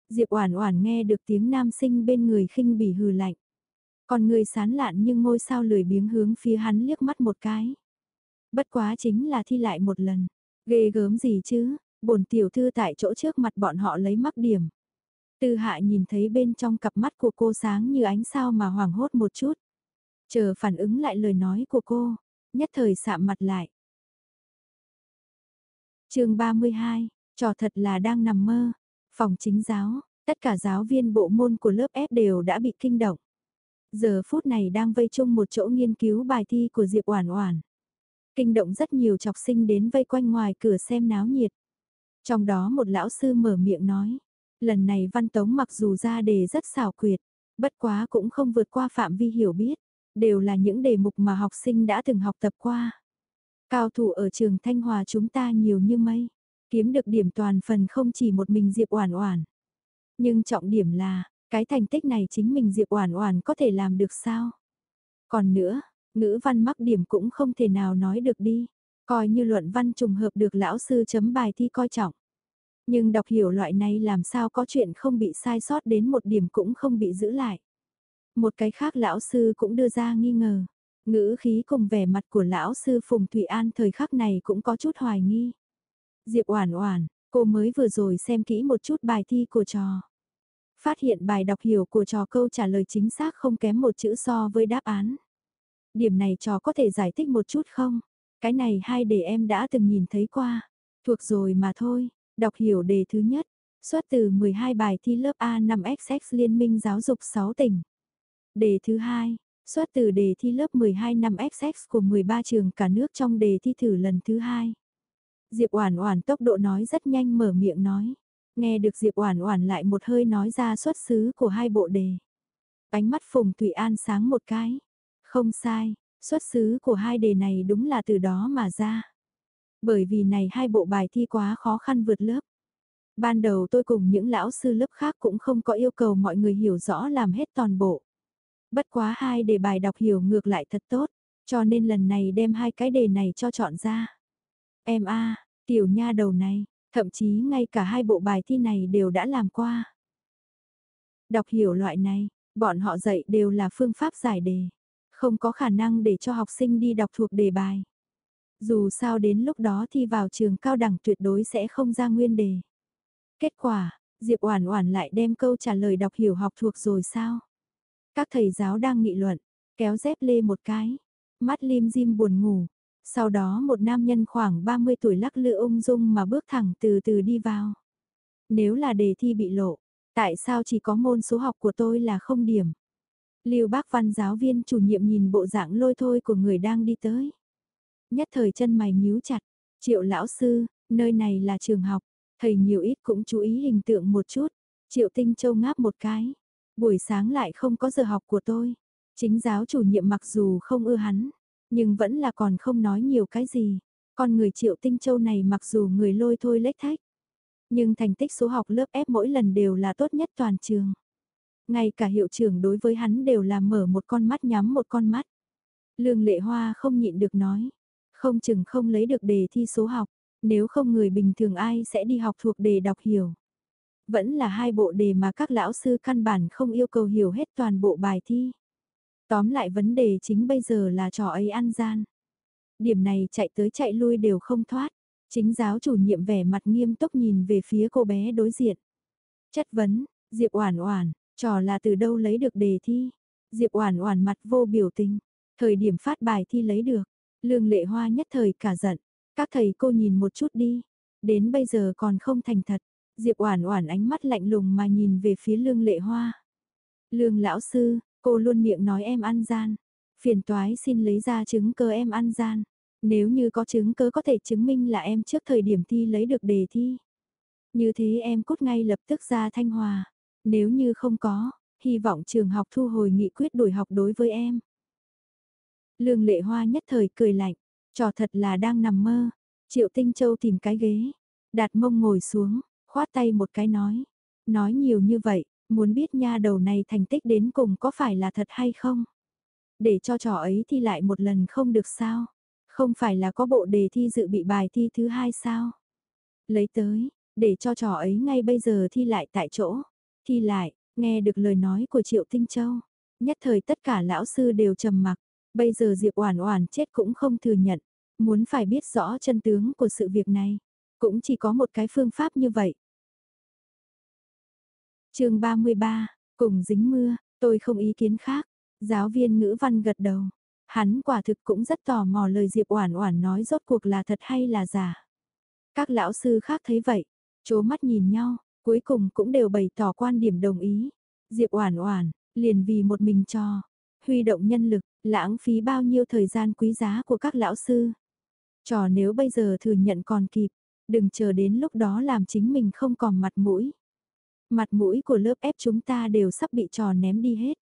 [SPEAKER 1] Diệp Oản Oản nghe được tiếng nam sinh bên người khinh bỉ hừ lạnh. Còn người sán lạn nhưng ngôi sao lười biếng hướng phía hắn liếc mắt một cái. Bất quá chính là thi lại một lần. Ghê gớm gì chứ, bổn tiểu thư tại chỗ trước mặt bọn họ lấy mắc điểm. Tư hạ nhìn thấy bên trong cặp mắt của cô sáng như ánh sao mà hoảng hốt một chút. Chờ phản ứng lại lời nói của cô, nhất thời sạm mặt lại chương 32, trò thật là đang nằm mơ. Phòng chính giáo, tất cả giáo viên bộ môn của lớp F đều đã bị kinh động. Giờ phút này đang vây chung một chỗ nghiên cứu bài thi của Diệp Oản Oản. Kinh động rất nhiều chọc sinh đến vây quanh ngoài cửa xem náo nhiệt. Trong đó một lão sư mở miệng nói, lần này văn tống mặc dù ra đề rất xảo quyệt, bất quá cũng không vượt qua phạm vi hiểu biết, đều là những đề mục mà học sinh đã từng học tập qua. Cao thủ ở trường Thanh Hòa chúng ta nhiều như mây, kiếm được điểm toàn phần không chỉ một mình Diệp Oản Oản. Nhưng trọng điểm là, cái thành tích này chính mình Diệp Oản Oản có thể làm được sao? Còn nữa, ngữ văn mắc điểm cũng không thể nào nói được đi. Coi như luận văn trùng hợp được lão sư chấm bài thi coi trọng. Nhưng đọc hiểu loại này làm sao có chuyện không bị sai sót đến một điểm cũng không bị giữ lại. Một cái khác lão sư cũng đưa ra nghi ngờ. Ngữ khí cùng vẻ mặt của lão sư Phùng Thụy An thời khắc này cũng có chút hoài nghi. Diệp Oản Oản, cô mới vừa rồi xem kỹ một chút bài thi của trò. Phát hiện bài đọc hiểu của trò câu trả lời chính xác không kém một chữ so với đáp án. Điểm này trò có thể giải thích một chút không? Cái này hai đề em đã từng nhìn thấy qua. Thuộc rồi mà thôi, đọc hiểu đề thứ nhất, xuất từ 12 bài thi lớp A5XX Liên minh giáo dục 6 tỉnh. Đề thứ hai, xuất từ đề thi lớp 12 năm XX của 13 trường cả nước trong đề thi thử lần thứ hai. Diệp Oản Oản tốc độ nói rất nhanh mở miệng nói. Nghe được Diệp Oản Oản lại một hơi nói ra xuất xứ của hai bộ đề. Ánh mắt Phùng Thụy An sáng một cái. Không sai, Xuất xứ của hai đề này đúng là từ đó mà ra. Bởi vì này hai bộ bài thi quá khó khăn vượt lớp. Ban đầu tôi cùng những lão sư lớp khác cũng không có yêu cầu mọi người hiểu rõ làm hết toàn bộ. Bất quá hai đề bài đọc hiểu ngược lại thật tốt, cho nên lần này đem hai cái đề này cho chọn ra. Em a tiểu nha đầu này, thậm chí ngay cả hai bộ bài thi này đều đã làm qua. Đọc hiểu loại này, bọn họ dạy đều là phương pháp giải đề, không có khả năng để cho học sinh đi đọc thuộc đề bài. Dù sao đến lúc đó thi vào trường cao đẳng tuyệt đối sẽ không ra nguyên đề. Kết quả, Diệp Oản Oản lại đem câu trả lời đọc hiểu học thuộc rồi sao? Các thầy giáo đang nghị luận, kéo dép lê một cái, mắt lim dim buồn ngủ. Sau đó một nam nhân khoảng 30 tuổi lắc lư ung dung mà bước thẳng từ từ đi vào. Nếu là đề thi bị lộ, tại sao chỉ có môn số học của tôi là không điểm? Lưu Bác Văn giáo viên chủ nhiệm nhìn bộ dạng lôi thôi của người đang đi tới. Nhất thời chân mày nhíu chặt, triệu lão sư, nơi này là trường học, thầy nhiều ít cũng chú ý hình tượng một chút. Triệu Tinh Châu ngáp một cái, buổi sáng lại không có giờ học của tôi. Chính giáo chủ nhiệm mặc dù không ưa hắn, nhưng vẫn là còn không nói nhiều cái gì. Con người Triệu Tinh Châu này mặc dù người lôi thôi lếch thách, nhưng thành tích số học lớp F mỗi lần đều là tốt nhất toàn trường. Ngay cả hiệu trưởng đối với hắn đều là mở một con mắt nhắm một con mắt. Lương Lệ Hoa không nhịn được nói, không chừng không lấy được đề thi số học, nếu không người bình thường ai sẽ đi học thuộc đề đọc hiểu. Vẫn là hai bộ đề mà các lão sư căn bản không yêu cầu hiểu hết toàn bộ bài thi. Tóm lại vấn đề chính bây giờ là trò ấy ăn gian. Điểm này chạy tới chạy lui đều không thoát. Chính giáo chủ nhiệm vẻ mặt nghiêm túc nhìn về phía cô bé đối diện. Chất vấn, Diệp Oản Oản, trò là từ đâu lấy được đề thi? Diệp Oản Oản mặt vô biểu tình, thời điểm phát bài thi lấy được, Lương Lệ Hoa nhất thời cả giận, các thầy cô nhìn một chút đi, đến bây giờ còn không thành thật. Diệp Oản Oản ánh mắt lạnh lùng mà nhìn về phía Lương Lệ Hoa. Lương lão sư, cô luôn miệng nói em ăn gian, phiền toái xin lấy ra chứng cơ em ăn gian. Nếu như có chứng cứ có thể chứng minh là em trước thời điểm thi lấy được đề thi. Như thế em cút ngay lập tức ra Thanh Hòa. Nếu như không có, hy vọng trường học thu hồi nghị quyết đổi học đối với em. Lương lệ hoa nhất thời cười lạnh, trò thật là đang nằm mơ. Triệu Tinh Châu tìm cái ghế, đặt mông ngồi xuống, khoát tay một cái nói. Nói nhiều như vậy, muốn biết nha đầu này thành tích đến cùng có phải là thật hay không? Để cho trò ấy thi lại một lần không được sao? Không phải là có bộ đề thi dự bị bài thi thứ hai sao? Lấy tới, để cho trò ấy ngay bây giờ thi lại tại chỗ. Thi lại, nghe được lời nói của Triệu Tinh Châu. Nhất thời tất cả lão sư đều trầm mặc. Bây giờ Diệp Oản Oản chết cũng không thừa nhận. Muốn phải biết rõ chân tướng của sự việc này. Cũng chỉ có một cái phương pháp như vậy. chương 33, cùng dính mưa, tôi không ý kiến khác. Giáo viên ngữ văn gật đầu. Hắn quả thực cũng rất tò mò lời Diệp Oản Oản nói rốt cuộc là thật hay là giả. Các lão sư khác thấy vậy, chố mắt nhìn nhau, cuối cùng cũng đều bày tỏ quan điểm đồng ý. Diệp Oản Oản, liền vì một mình cho, huy động nhân lực, lãng phí bao nhiêu thời gian quý giá của các lão sư. Trò nếu bây giờ thừa nhận còn kịp, đừng chờ đến lúc đó làm chính mình không còn mặt mũi. Mặt mũi của lớp ép chúng ta đều sắp bị trò ném đi hết.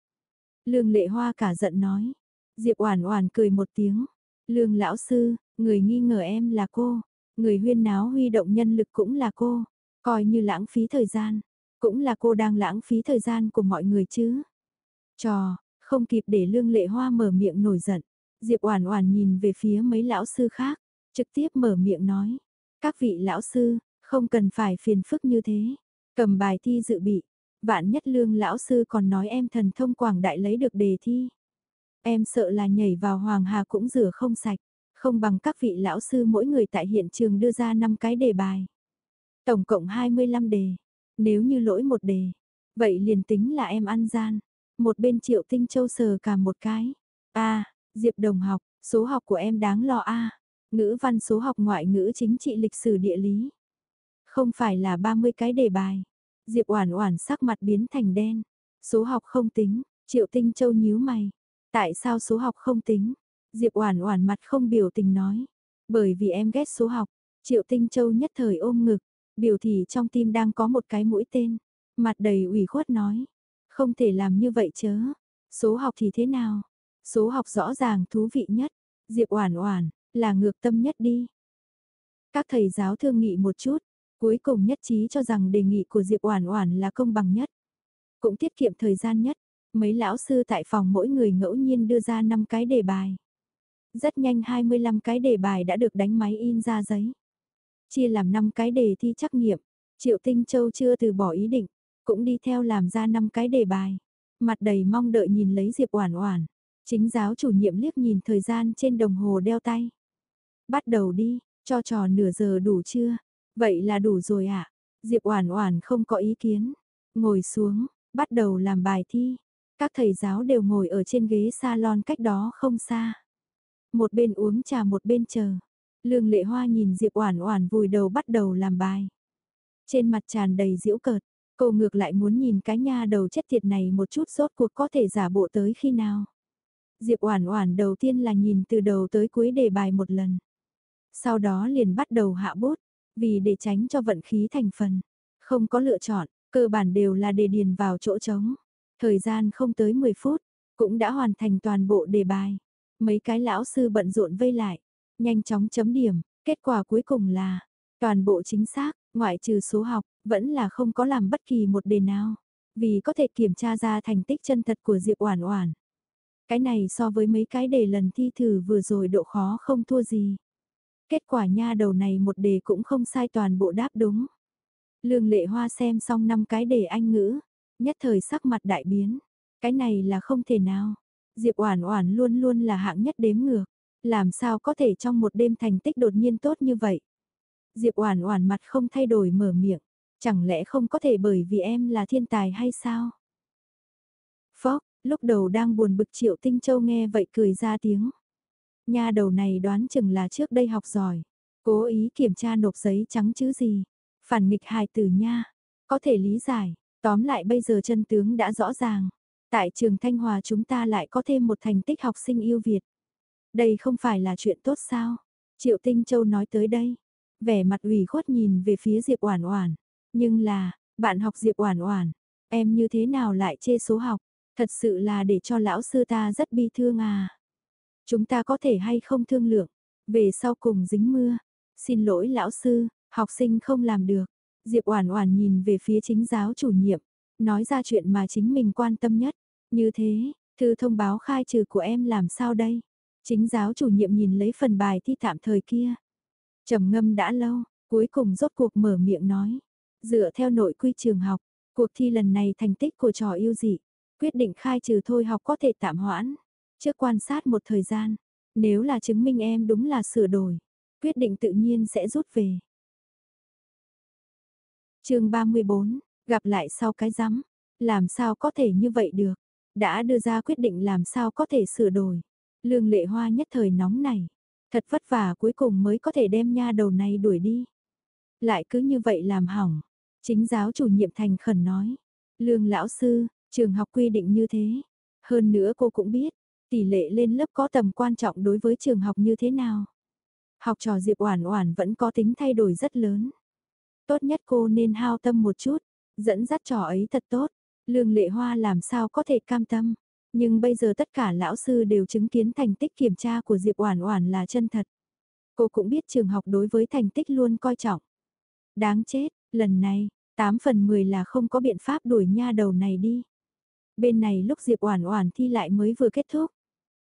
[SPEAKER 1] Lương Lệ Hoa cả giận nói, Diệp Oản Oản cười một tiếng. Lương lão sư, người nghi ngờ em là cô, người huyên náo huy động nhân lực cũng là cô, coi như lãng phí thời gian, cũng là cô đang lãng phí thời gian của mọi người chứ. Trò, không kịp để Lương Lệ Hoa mở miệng nổi giận, Diệp Oản Oản nhìn về phía mấy lão sư khác, trực tiếp mở miệng nói: "Các vị lão sư, không cần phải phiền phức như thế, cầm bài thi dự bị, vạn nhất Lương lão sư còn nói em thần thông quảng đại lấy được đề thi." Em sợ là nhảy vào Hoàng Hà cũng rửa không sạch, không bằng các vị lão sư mỗi người tại hiện trường đưa ra 5 cái đề bài. Tổng cộng 25 đề, nếu như lỗi một đề, vậy liền tính là em ăn gian. Một bên triệu tinh châu sờ cả một cái. a Diệp đồng học, số học của em đáng lo a Ngữ văn số học ngoại ngữ chính trị lịch sử địa lý. Không phải là 30 cái đề bài. Diệp Oản Oản sắc mặt biến thành đen. Số học không tính, Triệu Tinh Châu nhíu mày, Tại sao số học không tính? Diệp Oản Oản mặt không biểu tình nói. Bởi vì em ghét số học. Triệu Tinh Châu nhất thời ôm ngực, biểu thị trong tim đang có một cái mũi tên. Mặt đầy ủy khuất nói. Không thể làm như vậy chớ. Số học thì thế nào? Số học rõ ràng thú vị nhất. Diệp Oản Oản là ngược tâm nhất đi. Các thầy giáo thương nghị một chút, cuối cùng nhất trí cho rằng đề nghị của Diệp Oản Oản là công bằng nhất, cũng tiết kiệm thời gian nhất. Mấy lão sư tại phòng mỗi người ngẫu nhiên đưa ra 5 cái đề bài. Rất nhanh 25 cái đề bài đã được đánh máy in ra giấy. Chia làm 5 cái đề thi trắc nghiệm, Triệu Tinh Châu chưa từ bỏ ý định, cũng đi theo làm ra 5 cái đề bài. Mặt đầy mong đợi nhìn lấy Diệp Oản Oản. Chính giáo chủ nhiệm liếc nhìn thời gian trên đồng hồ đeo tay. Bắt đầu đi, cho trò nửa giờ đủ chưa? Vậy là đủ rồi ạ. À? Diệp Oản Oản không có ý kiến. Ngồi xuống, bắt đầu làm bài thi. Các thầy giáo đều ngồi ở trên ghế salon cách đó không xa. Một bên uống trà một bên chờ. Lương Lệ Hoa nhìn Diệp Oản Oản vùi đầu bắt đầu làm bài. Trên mặt tràn đầy giễu cợt, cô ngược lại muốn nhìn cái nha đầu chết tiệt này một chút rốt cuộc có thể giả bộ tới khi nào. Diệp Oản Oản đầu tiên là nhìn từ đầu tới cuối đề bài một lần. Sau đó liền bắt đầu hạ bút, vì để tránh cho vận khí thành phần, không có lựa chọn, cơ bản đều là để điền vào chỗ trống. Thời gian không tới 10 phút, cũng đã hoàn thành toàn bộ đề bài. Mấy cái lão sư bận rộn vây lại, nhanh chóng chấm điểm, kết quả cuối cùng là toàn bộ chính xác, ngoại trừ số học, vẫn là không có làm bất kỳ một đề nào, vì có thể kiểm tra ra thành tích chân thật của Diệp Oản Oản. Cái này so với mấy cái đề lần thi thử vừa rồi độ khó không thua gì. Kết quả nha đầu này một đề cũng không sai toàn bộ đáp đúng. Lương Lệ Hoa xem xong năm cái đề Anh ngữ, nhất thời sắc mặt đại biến. Cái này là không thể nào. Diệp Oản Oản luôn luôn là hạng nhất đếm ngược, làm sao có thể trong một đêm thành tích đột nhiên tốt như vậy? Diệp Oản Oản mặt không thay đổi mở miệng, chẳng lẽ không có thể bởi vì em là thiên tài hay sao? Phốc, lúc đầu đang buồn bực Triệu Tinh Châu nghe vậy cười ra tiếng. Nha đầu này đoán chừng là trước đây học giỏi, cố ý kiểm tra nộp giấy trắng chứ gì, phản nghịch hài tử nha, có thể lý giải, tóm lại bây giờ chân tướng đã rõ ràng. Tại trường Thanh Hòa chúng ta lại có thêm một thành tích học sinh yêu Việt. Đây không phải là chuyện tốt sao? Triệu Tinh Châu nói tới đây, vẻ mặt ủy khuất nhìn về phía Diệp Oản Oản, nhưng là, bạn học Diệp Oản Oản, em như thế nào lại chê số học, thật sự là để cho lão sư ta rất bi thương à. Chúng ta có thể hay không thương lượng, về sau cùng dính mưa. Xin lỗi lão sư, học sinh không làm được. Diệp Oản Oản nhìn về phía chính giáo chủ nhiệm, nói ra chuyện mà chính mình quan tâm nhất. Như thế, thư thông báo khai trừ của em làm sao đây? Chính giáo chủ nhiệm nhìn lấy phần bài thi tạm thời kia. Trầm ngâm đã lâu, cuối cùng rốt cuộc mở miệng nói. Dựa theo nội quy trường học, cuộc thi lần này thành tích của trò yêu dị, quyết định khai trừ thôi học có thể tạm hoãn. Trước quan sát một thời gian, nếu là chứng minh em đúng là sửa đổi, quyết định tự nhiên sẽ rút về. chương 34, gặp lại sau cái rắm, làm sao có thể như vậy được, đã đưa ra quyết định làm sao có thể sửa đổi. Lương lệ hoa nhất thời nóng này, thật vất vả cuối cùng mới có thể đem nha đầu này đuổi đi. Lại cứ như vậy làm hỏng, chính giáo chủ nhiệm thành khẩn nói. Lương lão sư, trường học quy định như thế. Hơn nữa cô cũng biết, tỷ lệ lên lớp có tầm quan trọng đối với trường học như thế nào. Học trò Diệp Oản Oản vẫn có tính thay đổi rất lớn. Tốt nhất cô nên hao tâm một chút, dẫn dắt trò ấy thật tốt. Lương Lệ Hoa làm sao có thể cam tâm. Nhưng bây giờ tất cả lão sư đều chứng kiến thành tích kiểm tra của Diệp Oản Oản là chân thật. Cô cũng biết trường học đối với thành tích luôn coi trọng. Đáng chết, lần này, 8 phần 10 là không có biện pháp đuổi nha đầu này đi. Bên này lúc Diệp Oản Oản thi lại mới vừa kết thúc.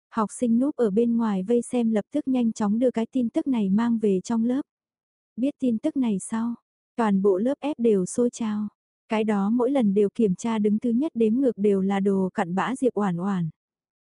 [SPEAKER 1] Học sinh núp ở bên ngoài vây xem lập tức nhanh chóng đưa cái tin tức này mang về trong lớp. Biết tin tức này sau, toàn bộ lớp ép đều sôi trao. Cái đó mỗi lần đều kiểm tra đứng thứ nhất đếm ngược đều là đồ cặn bã Diệp Oản Oản.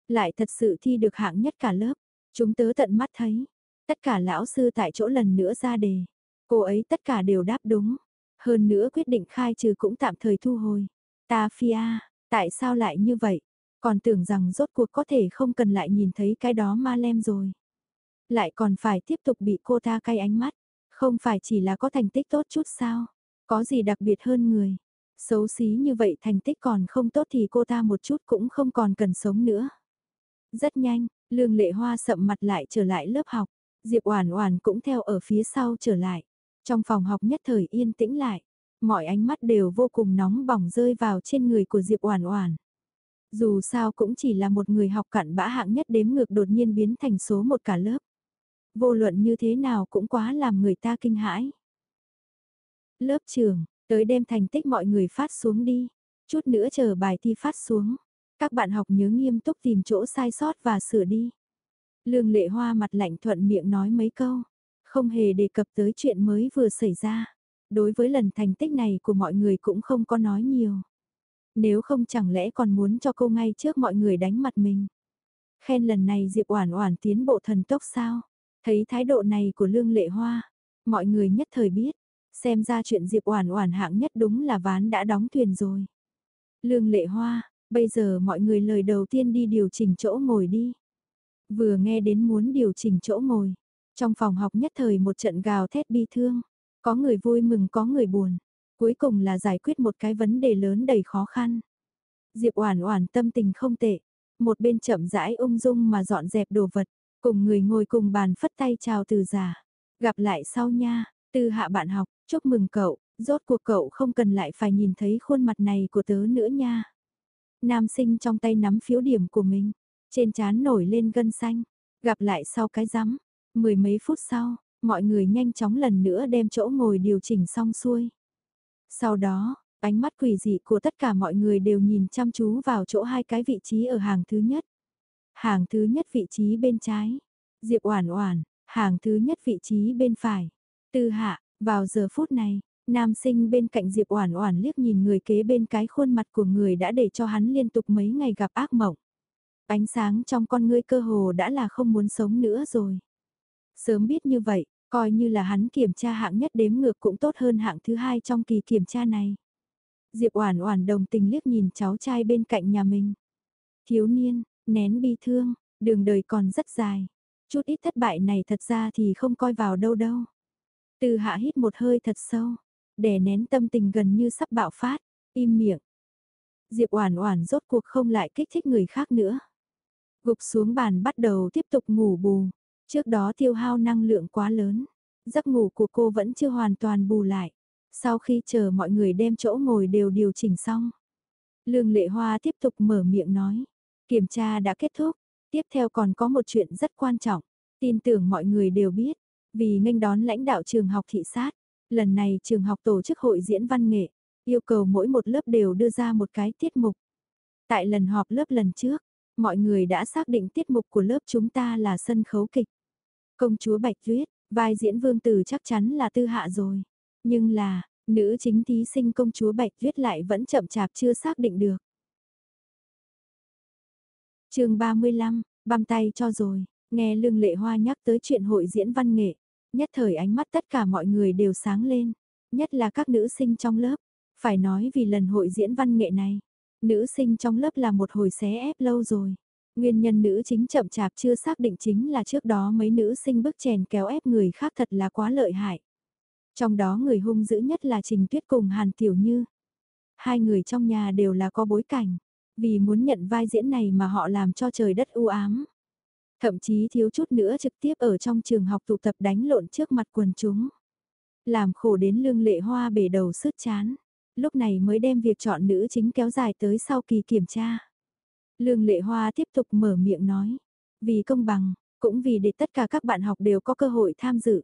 [SPEAKER 1] Lại thật sự thi được hạng nhất cả lớp, chúng tớ tận mắt thấy. Tất cả lão sư tại chỗ lần nữa ra đề. Cô ấy tất cả đều đáp đúng. Hơn nữa quyết định khai trừ cũng tạm thời thu hồi. Ta phi a, tại sao lại như vậy? Còn tưởng rằng rốt cuộc có thể không cần lại nhìn thấy cái đó ma lem rồi. Lại còn phải tiếp tục bị cô ta cay ánh mắt. Không phải chỉ là có thành tích tốt chút sao? Có gì đặc biệt hơn người? Xấu xí như vậy thành tích còn không tốt thì cô ta một chút cũng không còn cần sống nữa. Rất nhanh, Lương Lệ Hoa sậm mặt lại trở lại lớp học. Diệp Oản Oản cũng theo ở phía sau trở lại. Trong phòng học nhất thời yên tĩnh lại, mọi ánh mắt đều vô cùng nóng bỏng rơi vào trên người của Diệp Oản Oản. Dù sao cũng chỉ là một người học cặn bã hạng nhất đếm ngược đột nhiên biến thành số một cả lớp. vô luận như thế nào cũng quá làm người ta kinh hãi. Lớp trường, tới đêm thành tích mọi người phát xuống đi, chút nữa chờ bài thi phát xuống. Các bạn học nhớ nghiêm túc tìm chỗ sai sót và sửa đi. Lương lệ hoa mặt lạnh thuận miệng nói mấy câu, không hề đề cập tới chuyện mới vừa xảy ra. Đối với lần thành tích này của mọi người cũng không có nói nhiều. Nếu không chẳng lẽ còn muốn cho cô ngay trước mọi người đánh mặt mình. Khen lần này Diệp Oản Oản tiến bộ thần tốc sao? Thấy thái độ này của Lương Lệ Hoa, mọi người nhất thời biết, xem ra chuyện Diệp Oản Oản hạng nhất đúng là ván đã đóng thuyền rồi. Lương Lệ Hoa, bây giờ mọi người lời đầu tiên đi điều chỉnh chỗ ngồi đi. Vừa nghe đến muốn điều chỉnh chỗ ngồi, trong phòng học nhất thời một trận gào thét bi thương, có người vui mừng có người buồn, cuối cùng là giải quyết một cái vấn đề lớn đầy khó khăn. Diệp Oản Oản tâm tình không tệ, một bên chậm rãi ung dung mà dọn dẹp đồ vật, cùng người ngồi cùng bàn phất tay chào từ giả. Gặp lại sau nha, từ hạ bạn học, chúc mừng cậu, rốt cuộc cậu không cần lại phải nhìn thấy khuôn mặt này của tớ nữa nha. Nam sinh trong tay nắm phiếu điểm của mình, trên trán nổi lên gân xanh, gặp lại sau cái rắm, mười mấy phút sau, mọi người nhanh chóng lần nữa đem chỗ ngồi điều chỉnh xong xuôi. Sau đó, ánh mắt quỷ dị của tất cả mọi người đều nhìn chăm chú vào chỗ hai cái vị trí ở hàng thứ nhất. Hàng thứ nhất vị trí bên trái, Diệp Oản Oản, hàng thứ nhất vị trí bên phải. Tư Hạ, vào giờ phút này, nam sinh bên cạnh Diệp Oản Oản liếc nhìn người kế bên cái khuôn mặt của người đã để cho hắn liên tục mấy ngày gặp ác mộng. Ánh sáng trong con ngươi cơ hồ đã là không muốn sống nữa rồi. Sớm biết như vậy, coi như là hắn kiểm tra hạng nhất đếm ngược cũng tốt hơn hạng thứ hai trong kỳ kiểm tra này. Diệp Oản Oản đồng tình liếc nhìn cháu trai bên cạnh nhà mình. Thiếu niên, nén bi thương, đường đời còn rất dài. Chút ít thất bại này thật ra thì không coi vào đâu đâu. Từ hạ hít một hơi thật sâu, đè nén tâm tình gần như sắp bạo phát, im miệng. Diệp Oản Oản rốt cuộc không lại kích thích người khác nữa. Gục xuống bàn bắt đầu tiếp tục ngủ bù, trước đó tiêu hao năng lượng quá lớn, giấc ngủ của cô vẫn chưa hoàn toàn bù lại. Sau khi chờ mọi người đem chỗ ngồi đều điều chỉnh xong, Lương Lệ Hoa tiếp tục mở miệng nói, kiểm tra đã kết thúc, tiếp theo còn có một chuyện rất quan trọng, tin tưởng mọi người đều biết, vì nghênh đón lãnh đạo trường học thị sát, lần này trường học tổ chức hội diễn văn nghệ, yêu cầu mỗi một lớp đều đưa ra một cái tiết mục. Tại lần họp lớp lần trước, mọi người đã xác định tiết mục của lớp chúng ta là sân khấu kịch. Công chúa Bạch Tuyết, vai diễn vương tử chắc chắn là tư hạ rồi. Nhưng là, nữ chính thí sinh công chúa Bạch Tuyết lại vẫn chậm chạp chưa xác định được. chương 35, băm tay cho rồi, nghe lương lệ hoa nhắc tới chuyện hội diễn văn nghệ. Nhất thời ánh mắt tất cả mọi người đều sáng lên, nhất là các nữ sinh trong lớp. Phải nói vì lần hội diễn văn nghệ này, nữ sinh trong lớp là một hồi xé ép lâu rồi. Nguyên nhân nữ chính chậm chạp chưa xác định chính là trước đó mấy nữ sinh bức chèn kéo ép người khác thật là quá lợi hại. Trong đó người hung dữ nhất là Trình Tuyết cùng Hàn Tiểu Như. Hai người trong nhà đều là có bối cảnh, vì muốn nhận vai diễn này mà họ làm cho trời đất u ám. Thậm chí thiếu chút nữa trực tiếp ở trong trường học tụ tập đánh lộn trước mặt quần chúng. Làm khổ đến lương lệ hoa bể đầu sứt chán. Lúc này mới đem việc chọn nữ chính kéo dài tới sau kỳ kiểm tra. Lương lệ hoa tiếp tục mở miệng nói. Vì công bằng, cũng vì để tất cả các bạn học đều có cơ hội tham dự.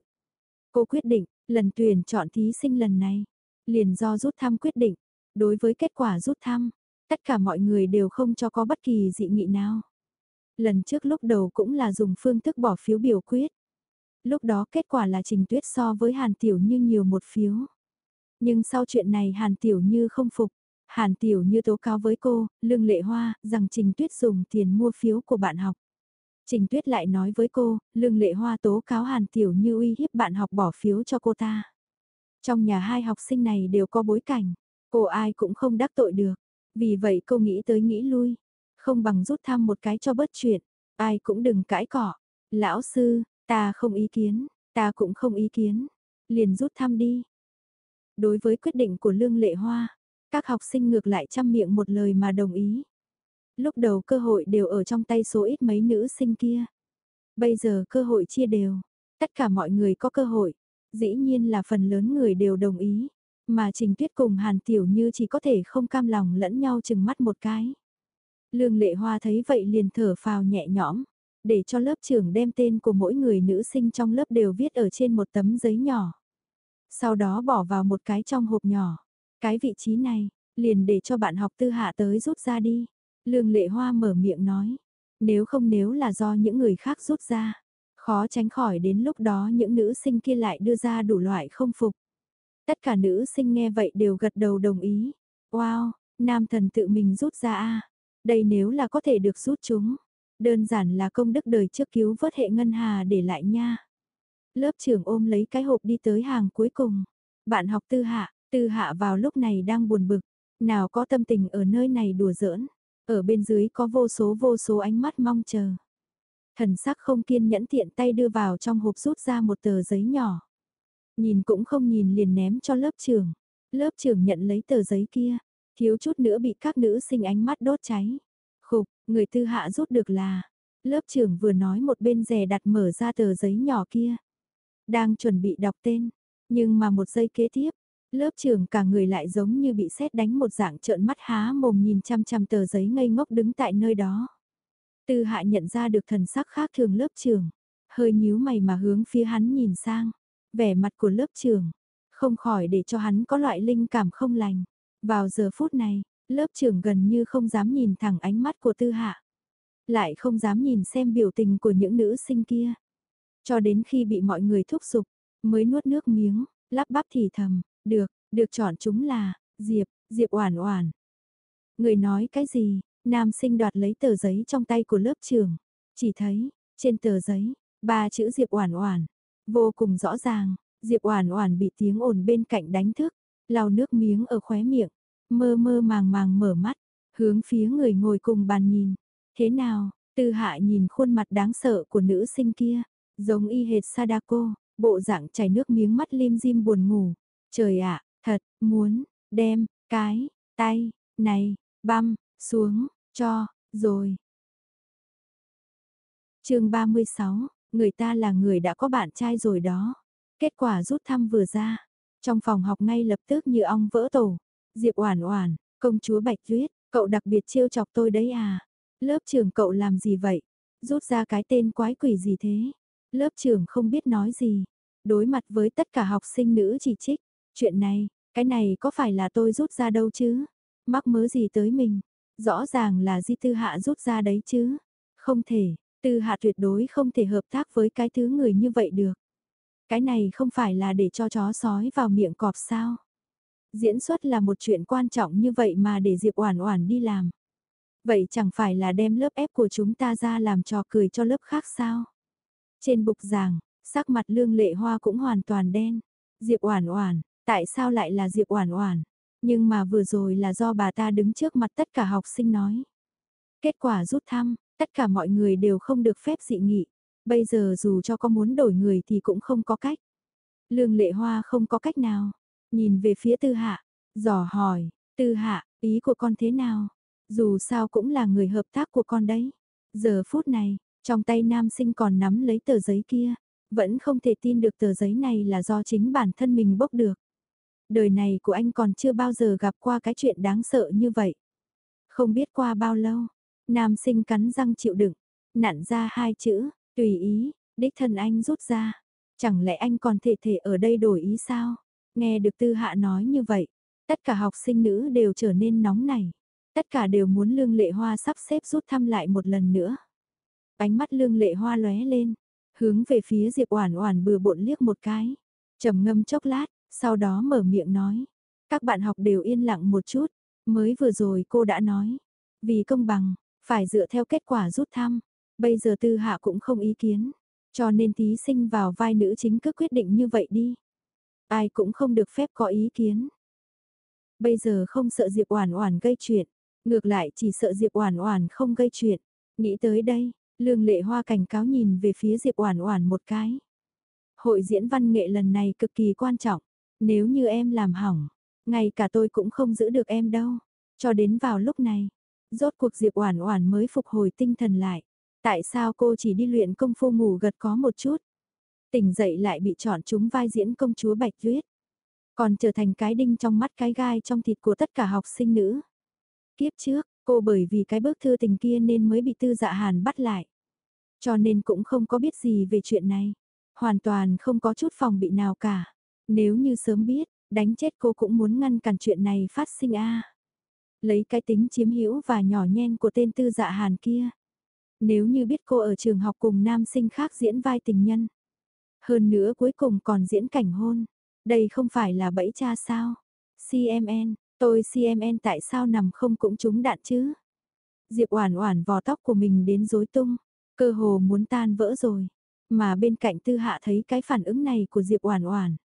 [SPEAKER 1] Cô quyết định, lần tuyển chọn thí sinh lần này, liền do rút thăm quyết định. Đối với kết quả rút thăm, tất cả mọi người đều không cho có bất kỳ dị nghị nào. Lần trước lúc đầu cũng là dùng phương thức bỏ phiếu biểu quyết. Lúc đó kết quả là Trình Tuyết so với Hàn Tiểu Như nhiều một phiếu. Nhưng sau chuyện này Hàn Tiểu Như không phục. Hàn Tiểu Như tố cáo với cô, Lương Lệ Hoa, rằng Trình Tuyết dùng tiền mua phiếu của bạn học. Trình Tuyết lại nói với cô, Lương Lệ Hoa tố cáo Hàn Tiểu Như uy hiếp bạn học bỏ phiếu cho cô ta. Trong nhà hai học sinh này đều có bối cảnh, cô ai cũng không đắc tội được. Vì vậy cô nghĩ tới nghĩ lui, không bằng rút thăm một cái cho bớt chuyện, ai cũng đừng cãi cỏ. Lão sư, ta không ý kiến, ta cũng không ý kiến, liền rút thăm đi. Đối với quyết định của Lương Lệ Hoa, các học sinh ngược lại chăm miệng một lời mà đồng ý. Lúc đầu cơ hội đều ở trong tay số ít mấy nữ sinh kia. Bây giờ cơ hội chia đều, tất cả mọi người có cơ hội, dĩ nhiên là phần lớn người đều đồng ý. Mà Trình Tuyết cùng Hàn Tiểu Như chỉ có thể không cam lòng lẫn nhau chừng mắt một cái. Lương Lệ Hoa thấy vậy liền thở phào nhẹ nhõm, để cho lớp trưởng đem tên của mỗi người nữ sinh trong lớp đều viết ở trên một tấm giấy nhỏ. Sau đó bỏ vào một cái trong hộp nhỏ. Cái vị trí này, liền để cho bạn học tư hạ tới rút ra đi. Lương lệ hoa mở miệng nói, nếu không nếu là do những người khác rút ra, khó tránh khỏi đến lúc đó những nữ sinh kia lại đưa ra đủ loại không phục. Tất cả nữ sinh nghe vậy đều gật đầu đồng ý. Wow, nam thần tự mình rút ra a Đây nếu là có thể được rút chúng. Đơn giản là công đức đời trước cứu vớt hệ ngân hà để lại nha. Lớp trưởng ôm lấy cái hộp đi tới hàng cuối cùng. Bạn học tư hạ, tư hạ vào lúc này đang buồn bực. Nào có tâm tình ở nơi này đùa giỡn. Ở bên dưới có vô số vô số ánh mắt mong chờ. Thần sắc không kiên nhẫn tiện tay đưa vào trong hộp rút ra một tờ giấy nhỏ. Nhìn cũng không nhìn liền ném cho lớp trưởng. Lớp trưởng nhận lấy tờ giấy kia, thiếu chút nữa bị các nữ sinh ánh mắt đốt cháy. Khục, người tư hạ rút được là, lớp trưởng vừa nói một bên rè đặt mở ra tờ giấy nhỏ kia. Đang chuẩn bị đọc tên, nhưng mà một giây kế tiếp, lớp trưởng cả người lại giống như bị sét đánh một dạng trợn mắt há mồm nhìn chăm chăm tờ giấy ngây ngốc đứng tại nơi đó. Tư hạ nhận ra được thần sắc khác thường lớp trưởng, hơi nhíu mày mà hướng phía hắn nhìn sang, vẻ mặt của lớp trưởng, không khỏi để cho hắn có loại linh cảm không lành. Vào giờ phút này, lớp trưởng gần như không dám nhìn thẳng ánh mắt của tư hạ. Lại không dám nhìn xem biểu tình của những nữ sinh kia. Cho đến khi bị mọi người thúc giục, mới nuốt nước miếng, lắp bắp thì thầm, được, được chọn chúng là, Diệp, Diệp Oản Oản. Người nói cái gì? Nam sinh đoạt lấy tờ giấy trong tay của lớp trưởng, chỉ thấy, trên tờ giấy, ba chữ Diệp Oản Oản, vô cùng rõ ràng, Diệp Oản Oản bị tiếng ồn bên cạnh đánh thức, lau nước miếng ở khóe miệng, mơ mơ màng màng mở mắt, hướng phía người ngồi cùng bàn nhìn. Thế nào? Tư Hạ nhìn khuôn mặt đáng sợ của nữ sinh kia, giống y hệt Sadako, bộ dạng chảy nước miếng mắt lim dim buồn ngủ. Trời ạ, thật muốn đem cái tay này băm xuống cho rồi. Chương 36, người ta là người đã có bạn trai rồi đó. Kết quả rút thăm vừa ra, trong phòng học ngay lập tức như ong vỡ tổ. Diệp Oản Oản, công chúa Bạch Tuyết, cậu đặc biệt trêu chọc tôi đấy à? Lớp trưởng cậu làm gì vậy? Rút ra cái tên quái quỷ gì thế? Lớp trưởng không biết nói gì, đối mặt với tất cả học sinh nữ chỉ trích, chuyện này, cái này có phải là tôi rút ra đâu chứ? Mắc mớ gì tới mình? Rõ ràng là Di Tư Hạ rút ra đấy chứ? Không thể, Tư Hạ tuyệt đối không thể hợp tác với cái thứ người như vậy được. Cái này không phải là để cho chó sói vào miệng cọp sao? Diễn xuất là một chuyện quan trọng như vậy mà để Diệp Oản Oản đi làm. Vậy chẳng phải là đem lớp ép của chúng ta ra làm trò cười cho lớp khác sao? Trên bục giảng, sắc mặt Lương Lệ Hoa cũng hoàn toàn đen. Diệp Oản Oản, tại sao lại là Diệp Oản Oản? Nhưng mà vừa rồi là do bà ta đứng trước mặt tất cả học sinh nói. Kết quả rút thăm, tất cả mọi người đều không được phép dị nghị. Bây giờ dù cho có muốn đổi người thì cũng không có cách. Lương lệ hoa không có cách nào. Nhìn về phía tư hạ, dò hỏi, tư hạ, ý của con thế nào? Dù sao cũng là người hợp tác của con đấy. Giờ phút này, trong tay nam sinh còn nắm lấy tờ giấy kia. Vẫn không thể tin được tờ giấy này là do chính bản thân mình bốc được. Đời này của anh còn chưa bao giờ gặp qua cái chuyện đáng sợ như vậy. Không biết qua bao lâu, nam sinh cắn răng chịu đựng, nặn ra hai chữ, Tùy ý, đích thân anh rút ra. Chẳng lẽ anh còn thể thể ở đây đổi ý sao? Nghe được tư hạ nói như vậy, tất cả học sinh nữ đều trở nên nóng nảy. Tất cả đều muốn lương lệ hoa sắp xếp rút thăm lại một lần nữa. Ánh mắt lương lệ hoa lóe lên, hướng về phía Diệp Oản Oản bừa bộn liếc một cái, trầm ngâm chốc lát, sau đó mở miệng nói: "Các bạn học đều yên lặng một chút, mới vừa rồi cô đã nói, vì công bằng, phải dựa theo kết quả rút thăm, Bây giờ tư hạ cũng không ý kiến, cho nên thí sinh vào vai nữ chính cứ quyết định như vậy đi. Ai cũng không được phép có ý kiến. Bây giờ không sợ Diệp Oản Oản gây chuyện, ngược lại chỉ sợ Diệp Oản Oản không gây chuyện. Nghĩ tới đây, Lương Lệ Hoa cảnh cáo nhìn về phía Diệp Oản Oản một cái. Hội diễn văn nghệ lần này cực kỳ quan trọng, nếu như em làm hỏng, ngay cả tôi cũng không giữ được em đâu. Cho đến vào lúc này, rốt cuộc Diệp Oản Oản mới phục hồi tinh thần lại. Tại sao cô chỉ đi luyện công phu ngủ gật có một chút? Tỉnh dậy lại bị chọn chúng vai diễn công chúa Bạch Tuyết. Còn trở thành cái đinh trong mắt cái gai trong thịt của tất cả học sinh nữ. Kiếp trước, cô bởi vì cái bức thư tình kia nên mới bị tư dạ hàn bắt lại. Cho nên cũng không có biết gì về chuyện này. Hoàn toàn không có chút phòng bị nào cả. Nếu như sớm biết, đánh chết cô cũng muốn ngăn cản chuyện này phát sinh a. Lấy cái tính chiếm hữu và nhỏ nhen của tên tư dạ hàn kia. Nếu như biết cô ở trường học cùng nam sinh khác diễn vai tình nhân. Hơn nữa cuối cùng còn diễn cảnh hôn. Đây không phải là bẫy cha sao? CMN, tôi CMN tại sao nằm không cũng trúng đạn chứ? Diệp Oản Oản vò tóc của mình đến rối tung, cơ hồ muốn tan vỡ rồi. Mà bên cạnh Tư Hạ thấy cái phản ứng này của Diệp Oản Oản,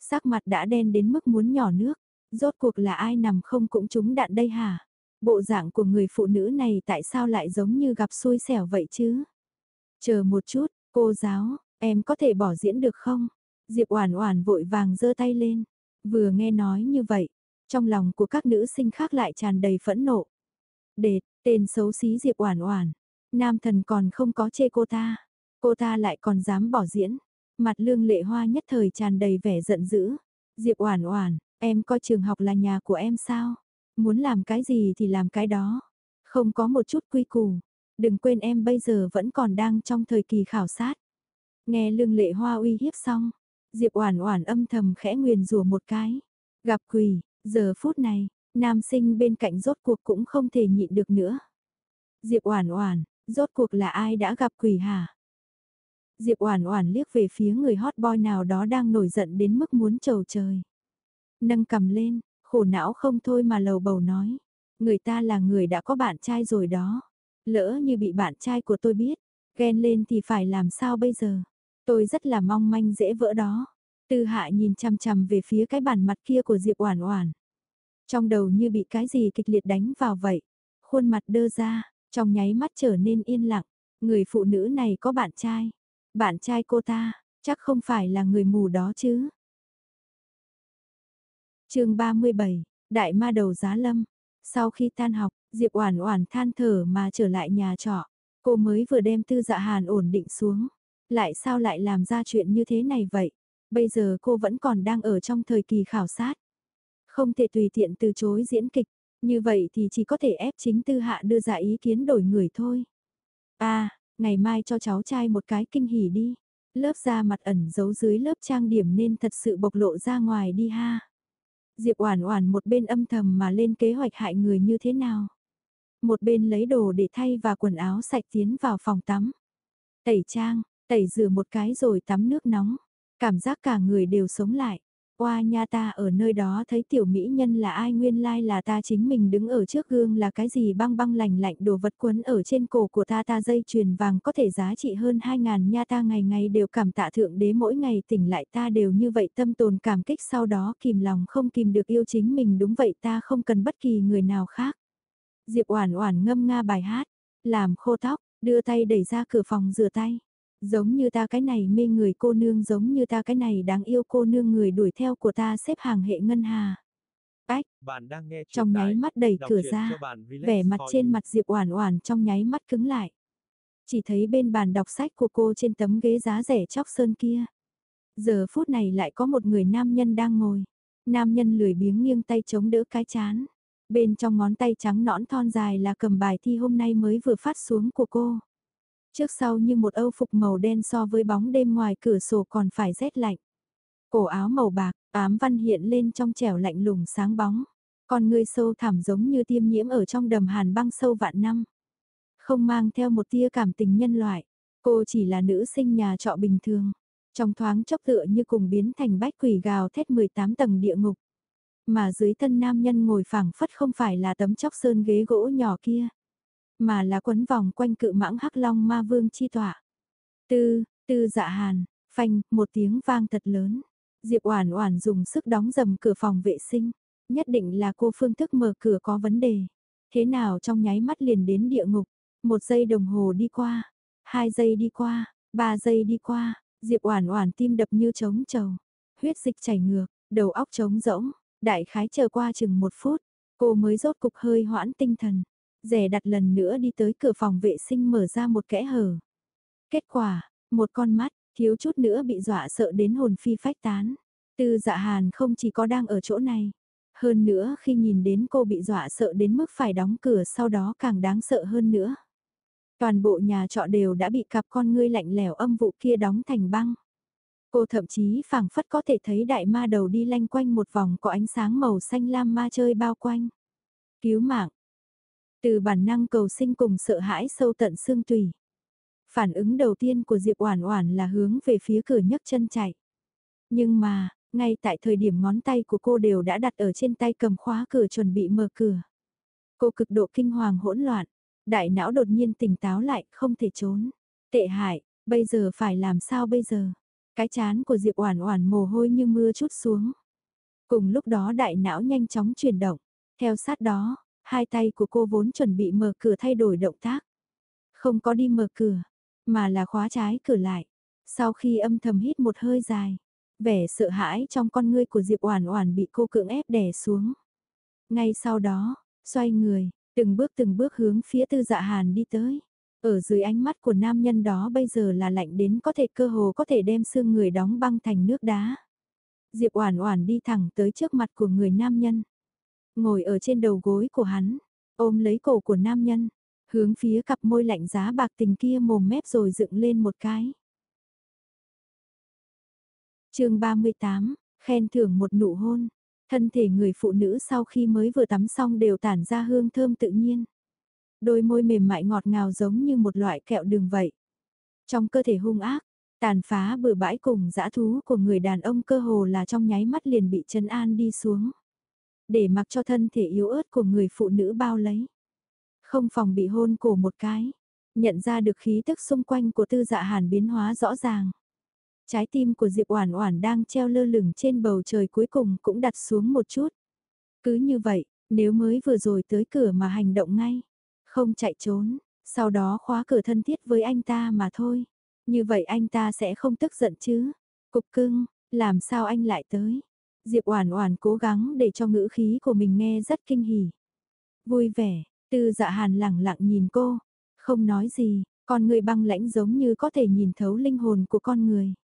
[SPEAKER 1] sắc mặt đã đen đến mức muốn nhỏ nước, rốt cuộc là ai nằm không cũng trúng đạn đây hả? Bộ dạng của người phụ nữ này tại sao lại giống như gặp xui xẻo vậy chứ? Chờ một chút, cô giáo, em có thể bỏ diễn được không? Diệp Oản Oản vội vàng giơ tay lên, vừa nghe nói như vậy, trong lòng của các nữ sinh khác lại tràn đầy phẫn nộ. Đệt, tên xấu xí Diệp Oản Oản, nam thần còn không có chê cô ta, cô ta lại còn dám bỏ diễn. Mặt Lương Lệ Hoa nhất thời tràn đầy vẻ giận dữ. Diệp Oản Oản, em coi trường học là nhà của em sao? Muốn làm cái gì thì làm cái đó, không có một chút quy củ. Đừng quên em bây giờ vẫn còn đang trong thời kỳ khảo sát. Nghe Lương Lệ Hoa uy hiếp xong, Diệp Oản Oản âm thầm khẽ nguyền rủa một cái. Gặp quỷ, giờ phút này, nam sinh bên cạnh rốt cuộc cũng không thể nhịn được nữa. Diệp Oản Oản, rốt cuộc là ai đã gặp quỷ hả? Diệp Oản Oản liếc về phía người hot boy nào đó đang nổi giận đến mức muốn trầu trời. Nâng cầm lên, khổ não không thôi mà lầu bầu nói, người ta là người đã có bạn trai rồi đó. Lỡ như bị bạn trai của tôi biết, ghen lên thì phải làm sao bây giờ? Tôi rất là mong manh dễ vỡ đó. Tư hạ nhìn chằm chằm về phía cái bản mặt kia của Diệp Oản Oản. Trong đầu như bị cái gì kịch liệt đánh vào vậy. Khuôn mặt đơ ra, trong nháy mắt trở nên yên lặng. Người phụ nữ này có bạn trai. Bạn trai cô ta, chắc không phải là người mù đó chứ. chương 37, Đại ma đầu giá lâm. Sau khi tan học, Diệp Oản Oản than thở mà trở lại nhà trọ. Cô mới vừa đem Tư Dạ Hàn ổn định xuống. Lại sao lại làm ra chuyện như thế này vậy? Bây giờ cô vẫn còn đang ở trong thời kỳ khảo sát. Không thể tùy tiện từ chối diễn kịch, như vậy thì chỉ có thể ép chính tư hạ đưa ra ý kiến đổi người thôi. À, ngày mai cho cháu trai một cái kinh hỉ đi. Lớp da mặt ẩn giấu dưới lớp trang điểm nên thật sự bộc lộ ra ngoài đi ha. Diệp Oản Oản một bên âm thầm mà lên kế hoạch hại người như thế nào. Một bên lấy đồ để thay và quần áo sạch tiến vào phòng tắm. Tẩy trang, Tẩy rửa một cái rồi tắm nước nóng, cảm giác cả người đều sống lại. Qua nha ta ở nơi đó thấy tiểu mỹ nhân là ai nguyên lai là ta chính mình đứng ở trước gương là cái gì băng băng lành lạnh đồ vật quấn ở trên cổ của ta ta dây chuyền vàng có thể giá trị hơn 2.000 nha ta ngày ngày đều cảm tạ thượng đế mỗi ngày tỉnh lại ta đều như vậy tâm tồn cảm kích sau đó kìm lòng không kìm được yêu chính mình đúng vậy ta không cần bất kỳ người nào khác. Diệp Oản Oản ngâm nga bài hát, làm khô tóc, đưa tay đẩy ra cửa phòng rửa tay. Giống như ta cái này mê người cô nương giống như ta cái này đáng yêu cô nương người đuổi theo của ta xếp hàng hệ ngân hà. Ách, trong nháy mắt đẩy cửa ra, vẻ mặt trên mặt Diệp Oản Oản trong nháy mắt cứng lại. Chỉ thấy bên bàn đọc sách của cô trên tấm ghế giá rẻ chóc sơn kia. Giờ phút này lại có một người nam nhân đang ngồi. Nam nhân lười biếng nghiêng tay chống đỡ cái chán. Bên trong ngón tay trắng nõn thon dài là cầm bài thi hôm nay mới vừa phát xuống của cô trước sau như một âu phục màu đen so với bóng đêm ngoài cửa sổ còn phải rét lạnh. Cổ áo màu bạc, ám văn hiện lên trong trẻo lạnh lùng sáng bóng. Con người sâu thẳm giống như tiêm nhiễm ở trong đầm hàn băng sâu vạn năm. Không mang theo một tia cảm tình nhân loại. Cô chỉ là nữ sinh nhà trọ bình thường. Trong thoáng chốc tựa như cùng biến thành bách quỷ gào thét 18 tầng địa ngục. Mà dưới thân nam nhân ngồi phẳng phất không phải là tấm chóc sơn ghế gỗ nhỏ kia mà là quấn vòng quanh cự mãng hắc long ma vương chi tỏa. Tư, tư dạ hàn, phanh, một tiếng vang thật lớn. Diệp Oản Oản dùng sức đóng dầm cửa phòng vệ sinh, nhất định là cô phương thức mở cửa có vấn đề. Thế nào trong nháy mắt liền đến địa ngục, một giây đồng hồ đi qua, hai giây đi qua, ba giây đi qua, Diệp Oản Oản tim đập như trống trầu, huyết dịch chảy ngược, đầu óc trống rỗng, đại khái chờ qua chừng một phút, cô mới rốt cục hơi hoãn tinh thần dè đặt lần nữa đi tới cửa phòng vệ sinh mở ra một kẽ hở. Kết quả, một con mắt, thiếu chút nữa bị dọa sợ đến hồn phi phách tán. Tư dạ hàn không chỉ có đang ở chỗ này. Hơn nữa khi nhìn đến cô bị dọa sợ đến mức phải đóng cửa sau đó càng đáng sợ hơn nữa. Toàn bộ nhà trọ đều đã bị cặp con ngươi lạnh lẽo âm vụ kia đóng thành băng. Cô thậm chí phảng phất có thể thấy đại ma đầu đi lanh quanh một vòng có ánh sáng màu xanh lam ma chơi bao quanh. Cứu mạng. Từ bản năng cầu sinh cùng sợ hãi sâu tận xương tùy. Phản ứng đầu tiên của Diệp Oản Oản là hướng về phía cửa nhấc chân chạy. Nhưng mà, ngay tại thời điểm ngón tay của cô đều đã đặt ở trên tay cầm khóa cửa chuẩn bị mở cửa. Cô cực độ kinh hoàng hỗn loạn, đại não đột nhiên tỉnh táo lại, không thể trốn. Tệ hại, bây giờ phải làm sao bây giờ? Cái chán của Diệp Oản Oản mồ hôi như mưa chút xuống. Cùng lúc đó đại não nhanh chóng chuyển động, theo sát đó, hai tay của cô vốn chuẩn bị mở cửa thay đổi động tác. Không có đi mở cửa, mà là khóa trái cửa lại. Sau khi âm thầm hít một hơi dài, vẻ sợ hãi trong con ngươi của Diệp Oản Oản bị cô cưỡng ép đè xuống. Ngay sau đó, xoay người, từng bước từng bước hướng phía Tư Dạ Hàn đi tới. Ở dưới ánh mắt của nam nhân đó bây giờ là lạnh đến có thể cơ hồ có thể đem xương người đóng băng thành nước đá. Diệp Oản Oản đi thẳng tới trước mặt của người nam nhân, ngồi ở trên đầu gối của hắn, ôm lấy cổ của nam nhân, hướng phía cặp môi lạnh giá bạc tình kia mồm mép rồi dựng lên một cái. chương 38, khen thưởng một nụ hôn. Thân thể người phụ nữ sau khi mới vừa tắm xong đều tản ra hương thơm tự nhiên. Đôi môi mềm mại ngọt ngào giống như một loại kẹo đường vậy. Trong cơ thể hung ác, tàn phá bừa bãi cùng dã thú của người đàn ông cơ hồ là trong nháy mắt liền bị chân an đi xuống. Để mặc cho thân thể yếu ớt của người phụ nữ bao lấy. Không phòng bị hôn cổ một cái. Nhận ra được khí tức xung quanh của tư dạ hàn biến hóa rõ ràng. Trái tim của Diệp Oản Oản đang treo lơ lửng trên bầu trời cuối cùng cũng đặt xuống một chút. Cứ như vậy, nếu mới vừa rồi tới cửa mà hành động ngay, không chạy trốn, sau đó khóa cửa thân thiết với anh ta mà thôi. Như vậy anh ta sẽ không tức giận chứ. Cục cưng, làm sao anh lại tới? Diệp Oản Oản cố gắng để cho ngữ khí của mình nghe rất kinh hỉ. Vui vẻ, Tư Dạ Hàn lẳng lặng nhìn cô, không nói gì, con người băng lãnh giống như có thể nhìn thấu linh hồn của con người.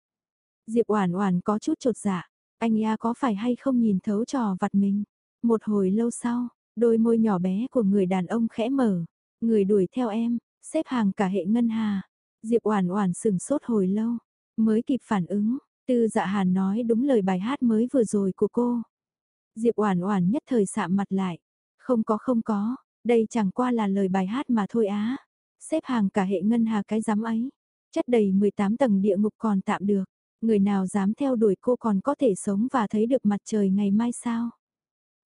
[SPEAKER 1] Diệp Oản Oản có chút chột dạ, anh e a có phải hay không nhìn thấu trò vặt mình? Một hồi lâu sau, đôi môi nhỏ bé của người đàn ông khẽ mở, người đuổi theo em, xếp hàng cả hệ ngân hà. Diệp Oản Oản sững sốt hồi lâu, mới kịp phản ứng, Tư Dạ Hàn nói đúng lời bài hát mới vừa rồi của cô. Diệp Oản Oản nhất thời sạm mặt lại, không có không có, đây chẳng qua là lời bài hát mà thôi á. Xếp hàng cả hệ ngân hà cái giám ấy, chất đầy 18 tầng địa ngục còn tạm được người nào dám theo đuổi cô còn có thể sống và thấy được mặt trời ngày mai sao?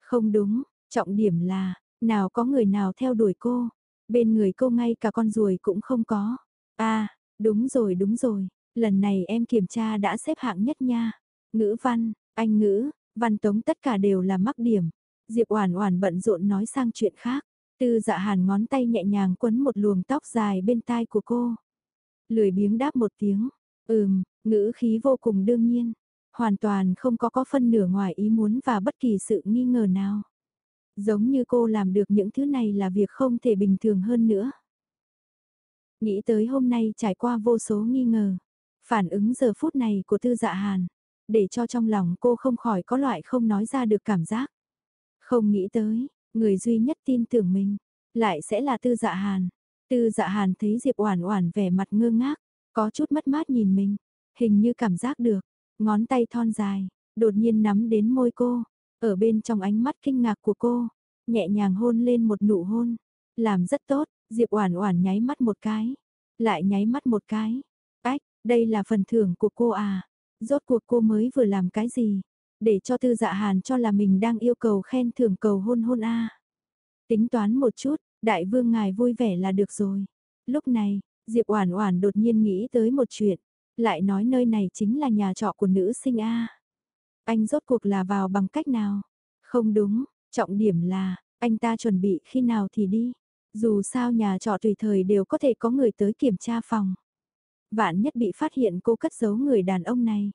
[SPEAKER 1] Không đúng, trọng điểm là, nào có người nào theo đuổi cô, bên người cô ngay cả con ruồi cũng không có. À, đúng rồi đúng rồi, lần này em kiểm tra đã xếp hạng nhất nha. Ngữ văn, anh ngữ, văn tống tất cả đều là mắc điểm. Diệp Oản Oản bận rộn nói sang chuyện khác. Tư Dạ Hàn ngón tay nhẹ nhàng quấn một luồng tóc dài bên tai của cô. Lười biếng đáp một tiếng, "Ừm, Ngữ khí vô cùng đương nhiên, hoàn toàn không có có phân nửa ngoài ý muốn và bất kỳ sự nghi ngờ nào. Giống như cô làm được những thứ này là việc không thể bình thường hơn nữa. Nghĩ tới hôm nay trải qua vô số nghi ngờ, phản ứng giờ phút này của tư dạ hàn, để cho trong lòng cô không khỏi có loại không nói ra được cảm giác. Không nghĩ tới, người duy nhất tin tưởng mình, lại sẽ là tư dạ hàn. Tư dạ hàn thấy Diệp Oản Oản vẻ mặt ngơ ngác, có chút mất mát nhìn mình, Hình như cảm giác được, ngón tay thon dài, đột nhiên nắm đến môi cô, ở bên trong ánh mắt kinh ngạc của cô, nhẹ nhàng hôn lên một nụ hôn. Làm rất tốt, Diệp Oản Oản nháy mắt một cái, lại nháy mắt một cái. Ách, đây là phần thưởng của cô à? Rốt cuộc cô mới vừa làm cái gì? Để cho Tư Dạ Hàn cho là mình đang yêu cầu khen thưởng cầu hôn hôn a. À. Tính toán một chút, đại vương ngài vui vẻ là được rồi. Lúc này, Diệp Oản Oản đột nhiên nghĩ tới một chuyện, lại nói nơi này chính là nhà trọ của nữ sinh A. Anh rốt cuộc là vào bằng cách nào? Không đúng, trọng điểm là, anh ta chuẩn bị khi nào thì đi. Dù sao nhà trọ tùy thời đều có thể có người tới kiểm tra phòng. Vạn nhất bị phát hiện cô cất giấu người đàn ông này.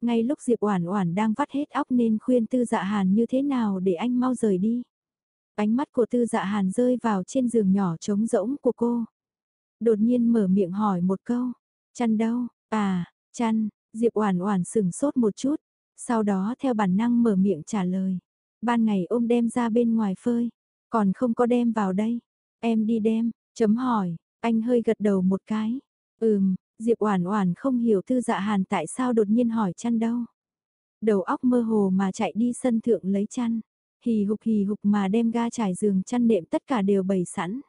[SPEAKER 1] Ngay lúc Diệp Oản Oản đang vắt hết óc nên khuyên Tư Dạ Hàn như thế nào để anh mau rời đi. Ánh mắt của Tư Dạ Hàn rơi vào trên giường nhỏ trống rỗng của cô. Đột nhiên mở miệng hỏi một câu, "Chăn đâu?" À, chăn, Diệp Oản Oản sững sốt một chút, sau đó theo bản năng mở miệng trả lời. Ban ngày ôm đem ra bên ngoài phơi, còn không có đem vào đây. Em đi đem, chấm hỏi, Anh hơi gật đầu một cái. Ừm, Diệp Oản Oản không hiểu Tư Dạ Hàn tại sao đột nhiên hỏi chăn đâu. Đầu óc mơ hồ mà chạy đi sân thượng lấy chăn, hì hục hì hục mà đem ga trải giường chăn nệm tất cả đều bày sẵn.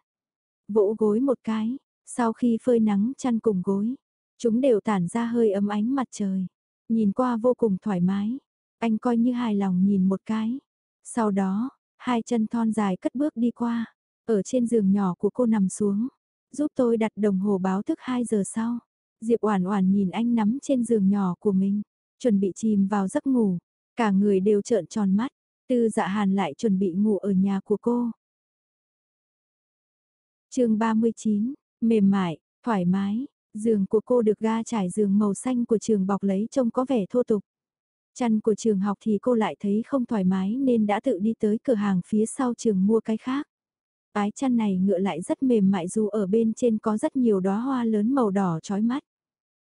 [SPEAKER 1] Vỗ gối một cái, sau khi phơi nắng chăn cùng gối, chúng đều tản ra hơi ấm ánh mặt trời, nhìn qua vô cùng thoải mái. Anh coi như hài lòng nhìn một cái. Sau đó, hai chân thon dài cất bước đi qua, ở trên giường nhỏ của cô nằm xuống, giúp tôi đặt đồng hồ báo thức 2 giờ sau. Diệp Oản Oản nhìn anh nắm trên giường nhỏ của mình, chuẩn bị chìm vào giấc ngủ, cả người đều trợn tròn mắt, Tư Dạ Hàn lại chuẩn bị ngủ ở nhà của cô. Chương 39, mềm mại, thoải mái, giường của cô được ga trải giường màu xanh của trường bọc lấy trông có vẻ thô tục. Chăn của trường học thì cô lại thấy không thoải mái nên đã tự đi tới cửa hàng phía sau trường mua cái khác. Ái chăn này ngựa lại rất mềm mại dù ở bên trên có rất nhiều đóa hoa lớn màu đỏ chói mắt.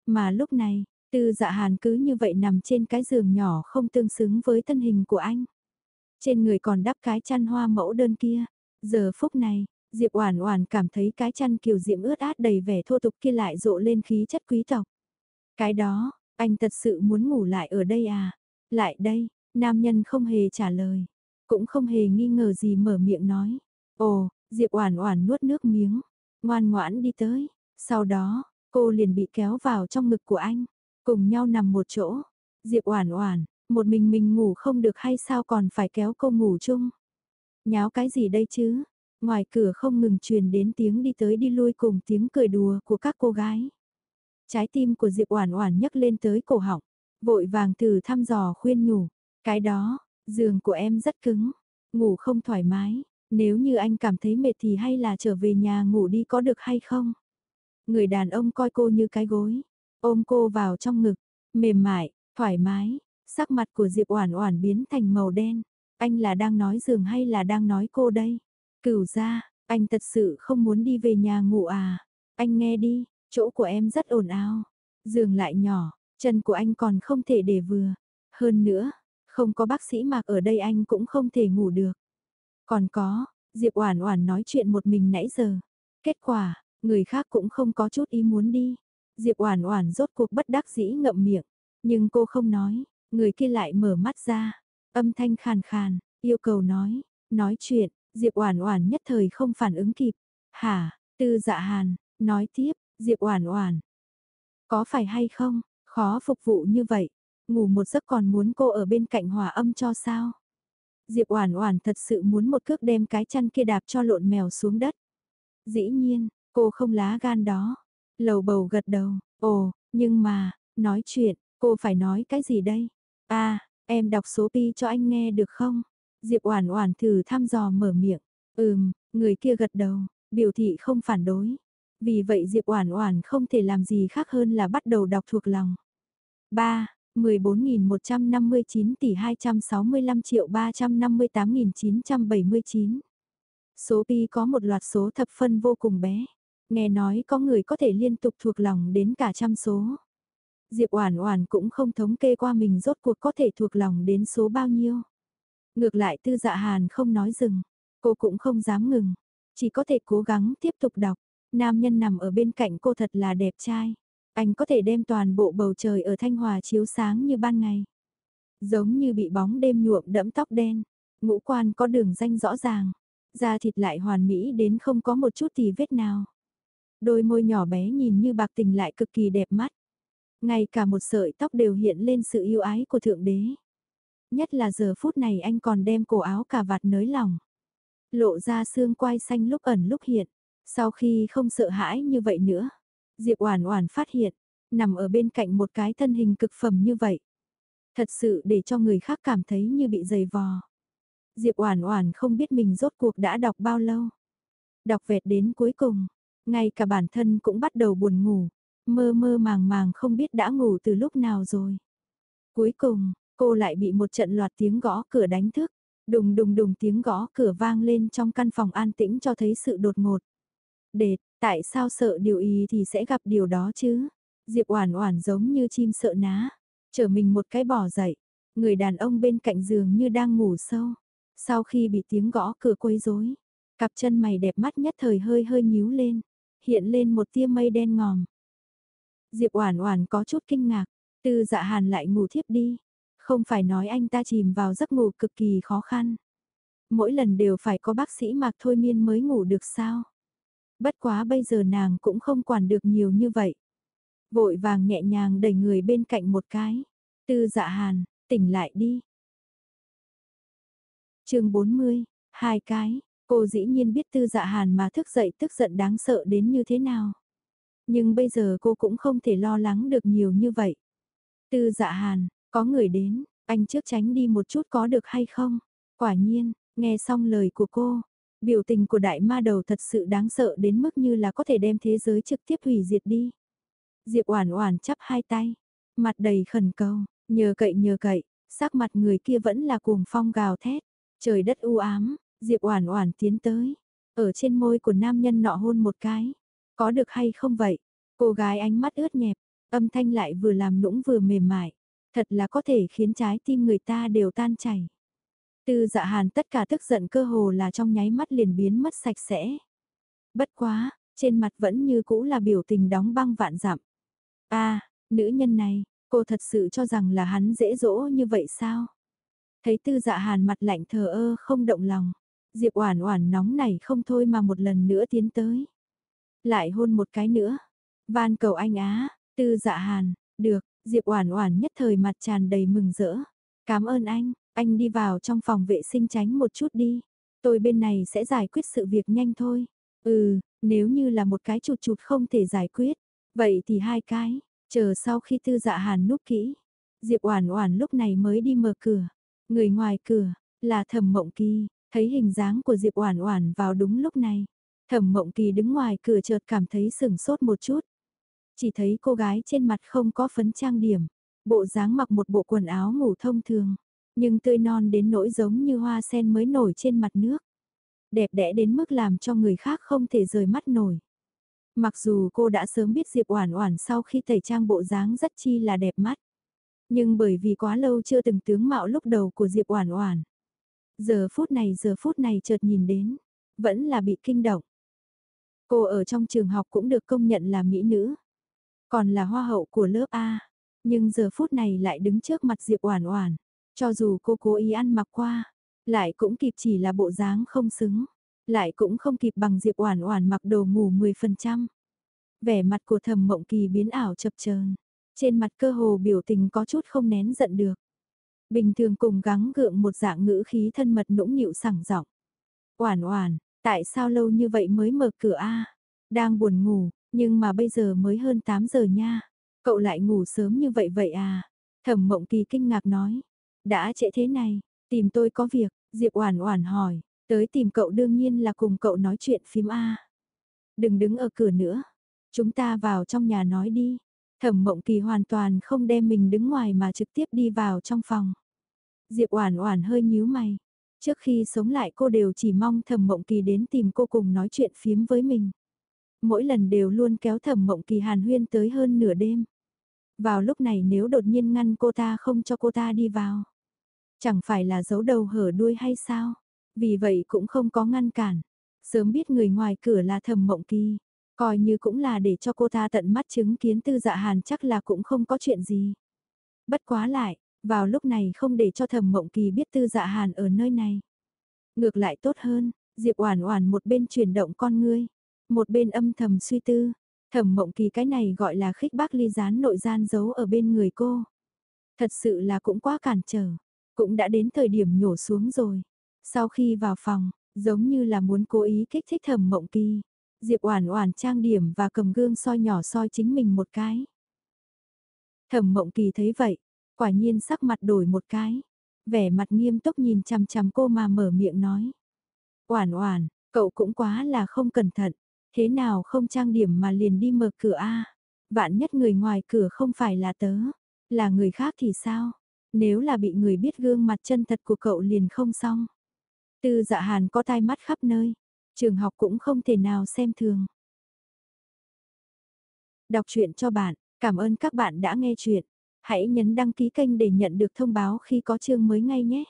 [SPEAKER 1] Mà lúc này, tư dạ hàn cứ như vậy nằm trên cái giường nhỏ không tương xứng với thân hình của anh. Trên người còn đắp cái chăn hoa mẫu đơn kia. Giờ phút này, Diệp Oản Oản cảm thấy cái chăn kiều diễm ướt át đầy vẻ thô tục kia lại rộ lên khí chất quý tộc. Cái đó, anh thật sự muốn ngủ lại ở đây à? Lại đây, nam nhân không hề trả lời, cũng không hề nghi ngờ gì mở miệng nói. Ồ, Diệp Oản Oản nuốt nước miếng, ngoan ngoãn đi tới, sau đó, cô liền bị kéo vào trong ngực của anh, cùng nhau nằm một chỗ. Diệp Oản Oản, một mình mình ngủ không được hay sao còn phải kéo cô ngủ chung? Nháo cái gì đây chứ? Ngoài cửa không ngừng truyền đến tiếng đi tới đi lui cùng tiếng cười đùa của các cô gái. Trái tim của Diệp Oản Oản nhấc lên tới cổ họng, vội vàng từ thăm dò khuyên nhủ, cái đó, giường của em rất cứng, ngủ không thoải mái, nếu như anh cảm thấy mệt thì hay là trở về nhà ngủ đi có được hay không? Người đàn ông coi cô như cái gối, ôm cô vào trong ngực, mềm mại, thoải mái, sắc mặt của Diệp Oản Oản biến thành màu đen. Anh là đang nói giường hay là đang nói cô đây? Cửu gia, anh thật sự không muốn đi về nhà ngủ à? Anh nghe đi, chỗ của em rất ồn ào. Giường lại nhỏ, chân của anh còn không thể để vừa. Hơn nữa, không có bác sĩ Mạc ở đây anh cũng không thể ngủ được. Còn có, Diệp Oản Oản nói chuyện một mình nãy giờ. Kết quả, người khác cũng không có chút ý muốn đi. Diệp Oản Oản rốt cuộc bất đắc dĩ ngậm miệng, nhưng cô không nói, người kia lại mở mắt ra, âm thanh khàn khàn, yêu cầu nói, nói chuyện, Diệp Oản Oản nhất thời không phản ứng kịp. "Hả?" Tư Dạ Hàn nói tiếp, "Diệp Oản Oản, có phải hay không, khó phục vụ như vậy, ngủ một giấc còn muốn cô ở bên cạnh hòa âm cho sao?" Diệp Oản Oản thật sự muốn một cước đem cái chăn kia đạp cho lộn mèo xuống đất. Dĩ nhiên, cô không lá gan đó. Lầu bầu gật đầu, ồ, nhưng mà, nói chuyện, cô phải nói cái gì đây? À, em đọc số pi cho anh nghe được không? Diệp Oản Oản thử thăm dò mở miệng. Ừm, người kia gật đầu, biểu thị không phản đối. Vì vậy Diệp Oản Oản không thể làm gì khác hơn là bắt đầu đọc thuộc lòng. 3. 14.159 tỷ 265 triệu 358.979. Số pi có một loạt số thập phân vô cùng bé. Nghe nói có người có thể liên tục thuộc lòng đến cả trăm số. Diệp Oản Oản cũng không thống kê qua mình rốt cuộc có thể thuộc lòng đến số bao nhiêu. Ngược lại Tư Dạ Hàn không nói dừng, cô cũng không dám ngừng, chỉ có thể cố gắng tiếp tục đọc. Nam nhân nằm ở bên cạnh cô thật là đẹp trai. Anh có thể đem toàn bộ bầu trời ở Thanh Hòa chiếu sáng như ban ngày. Giống như bị bóng đêm nhuộm đẫm tóc đen, ngũ quan có đường danh rõ ràng, da thịt lại hoàn mỹ đến không có một chút tì vết nào. Đôi môi nhỏ bé nhìn như bạc tình lại cực kỳ đẹp mắt. Ngay cả một sợi tóc đều hiện lên sự yêu ái của Thượng Đế. Nhất là giờ phút này anh còn đem cổ áo cà vạt nới lỏng. Lộ ra xương quai xanh lúc ẩn lúc hiện. Sau khi không sợ hãi như vậy nữa, Diệp Oản Oản phát hiện, nằm ở bên cạnh một cái thân hình cực phẩm như vậy. Thật sự để cho người khác cảm thấy như bị giày vò. Diệp Oản Oản không biết mình rốt cuộc đã đọc bao lâu. Đọc vẹt đến cuối cùng, ngay cả bản thân cũng bắt đầu buồn ngủ, mơ mơ màng màng không biết đã ngủ từ lúc nào rồi. Cuối cùng, cô lại bị một trận loạt tiếng gõ cửa đánh thức. Đùng đùng đùng tiếng gõ cửa vang lên trong căn phòng an tĩnh cho thấy sự đột ngột. Đệt, tại sao sợ điều ý thì sẽ gặp điều đó chứ? Diệp Oản Oản giống như chim sợ ná, trở mình một cái bò dậy. Người đàn ông bên cạnh giường như đang ngủ sâu. Sau khi bị tiếng gõ cửa quấy rối, cặp chân mày đẹp mắt nhất thời hơi hơi nhíu lên. hiện lên một tia mây đen ngòm. Diệp Oản Oản có chút kinh ngạc, Tư Dạ Hàn lại ngủ thiếp đi, không phải nói anh ta chìm vào giấc ngủ cực kỳ khó khăn. Mỗi lần đều phải có bác sĩ mặc thôi miên mới ngủ được sao? Bất quá bây giờ nàng cũng không quản được nhiều như vậy. Vội vàng nhẹ nhàng đẩy người bên cạnh một cái. Tư Dạ Hàn, tỉnh lại đi. Chương 40, hai cái, cô dĩ nhiên biết Tư Dạ Hàn mà thức dậy tức giận đáng sợ đến như thế nào. Nhưng bây giờ cô cũng không thể lo lắng được nhiều như vậy. Tư Dạ Hàn, có người đến, anh trước tránh đi một chút có được hay không? Quả nhiên, nghe xong lời của cô, biểu tình của đại ma đầu thật sự đáng sợ đến mức như là có thể đem thế giới trực tiếp hủy diệt đi. Diệp Oản Oản chắp hai tay, mặt đầy khẩn cầu, nhờ cậy nhờ cậy, sắc mặt người kia vẫn là cuồng phong gào thét. Trời đất u ám, Diệp Oản Oản tiến tới, ở trên môi của nam nhân nọ hôn một cái. Có được hay không vậy? Cô gái ánh mắt ướt nhẹp, âm thanh lại vừa làm nũng vừa mềm mại, thật là có thể khiến trái tim người ta đều tan chảy. Tư Dạ Hàn tất cả tức giận cơ hồ là trong nháy mắt liền biến mất sạch sẽ. Bất quá, trên mặt vẫn như cũ là biểu tình đóng băng vạn dặm. A, nữ nhân này, cô thật sự cho rằng là hắn dễ dỗ như vậy sao? Thấy tư dạ hàn mặt lạnh thờ ơ không động lòng. Diệp Oản Oản nóng này không thôi mà một lần nữa tiến tới. Lại hôn một cái nữa. Van cầu anh á, Tư Dạ Hàn, được, Diệp Oản Oản nhất thời mặt tràn đầy mừng rỡ. Cảm ơn anh, anh đi vào trong phòng vệ sinh tránh một chút đi. Tôi bên này sẽ giải quyết sự việc nhanh thôi. Ừ, nếu như là một cái chụt chụt không thể giải quyết, vậy thì hai cái, chờ sau khi Tư Dạ Hàn núp kỹ. Diệp Oản Oản lúc này mới đi mở cửa. Người ngoài cửa, là Thẩm Mộng Kỳ, thấy hình dáng của Diệp Oản Oản vào đúng lúc này. Thẩm Mộng Kỳ đứng ngoài cửa chợt cảm thấy sửng sốt một chút. Chỉ thấy cô gái trên mặt không có phấn trang điểm, bộ dáng mặc một bộ quần áo ngủ thông thường, nhưng tươi non đến nỗi giống như hoa sen mới nổi trên mặt nước. Đẹp đẽ đến mức làm cho người khác không thể rời mắt nổi. Mặc dù cô đã sớm biết Diệp Oản Oản sau khi tẩy trang bộ dáng rất chi là đẹp mắt. Nhưng bởi vì quá lâu chưa từng tướng mạo lúc đầu của Diệp Oản Oản. Giờ phút này giờ phút này chợt nhìn đến, vẫn là bị kinh động. Cô ở trong trường học cũng được công nhận là mỹ nữ, còn là hoa hậu của lớp A, nhưng giờ phút này lại đứng trước mặt Diệp Oản Oản, cho dù cô cố ý ăn mặc qua, lại cũng kịp chỉ là bộ dáng không xứng, lại cũng không kịp bằng Diệp Oản Oản mặc đồ ngủ 10%. Vẻ mặt của Thẩm Mộng Kỳ biến ảo chập chờn. Trên mặt cơ hồ biểu tình có chút không nén giận được. Bình thường cùng gắng gượng một dạng ngữ khí thân mật nũng nịu sảng giọng. Oản oản, tại sao lâu như vậy mới mở cửa a? Đang buồn ngủ, nhưng mà bây giờ mới hơn 8 giờ nha. Cậu lại ngủ sớm như vậy vậy à? Thẩm Mộng Kỳ kinh ngạc nói. Đã trễ thế này, tìm tôi có việc, Diệp Oản Oản hỏi, tới tìm cậu đương nhiên là cùng cậu nói chuyện phím a. Đừng đứng ở cửa nữa, chúng ta vào trong nhà nói đi. Thẩm Mộng Kỳ hoàn toàn không đem mình đứng ngoài mà trực tiếp đi vào trong phòng. Diệp Oản Oản hơi nhíu mày. Trước khi sống lại cô đều chỉ mong Thẩm Mộng Kỳ đến tìm cô cùng nói chuyện phiếm với mình. Mỗi lần đều luôn kéo Thẩm Mộng Kỳ hàn huyên tới hơn nửa đêm. Vào lúc này nếu đột nhiên ngăn cô ta không cho cô ta đi vào. Chẳng phải là giấu đầu hở đuôi hay sao? Vì vậy cũng không có ngăn cản. Sớm biết người ngoài cửa là Thẩm Mộng Kỳ, Coi như cũng là để cho cô ta tận mắt chứng kiến tư dạ hàn chắc là cũng không có chuyện gì. Bất quá lại, vào lúc này không để cho thầm mộng kỳ biết tư dạ hàn ở nơi này. Ngược lại tốt hơn, Diệp Oản Oản một bên chuyển động con ngươi, một bên âm thầm suy tư, Thẩm Mộng Kỳ cái này gọi là khích bác ly gián nội gian giấu ở bên người cô. Thật sự là cũng quá cản trở, cũng đã đến thời điểm nhổ xuống rồi. Sau khi vào phòng, giống như là muốn cố ý kích thích Thẩm Mộng Kỳ, Diệp Oản Oản trang điểm và cầm gương soi nhỏ soi chính mình một cái. Thẩm Mộng Kỳ thấy vậy, quả nhiên sắc mặt đổi một cái, vẻ mặt nghiêm túc nhìn chằm chằm cô mà mở miệng nói: "Oản Oản, cậu cũng quá là không cẩn thận, thế nào không trang điểm mà liền đi mở cửa a? Vạn nhất người ngoài cửa không phải là tớ, là người khác thì sao? Nếu là bị người biết gương mặt chân thật của cậu liền không xong." Tư Dạ Hàn có tai mắt khắp nơi, Trường học cũng không thể nào xem thường. Đọc truyện cho bạn, cảm ơn các bạn đã nghe truyện. Hãy nhấn đăng ký kênh để nhận được thông báo khi có chương mới ngay nhé.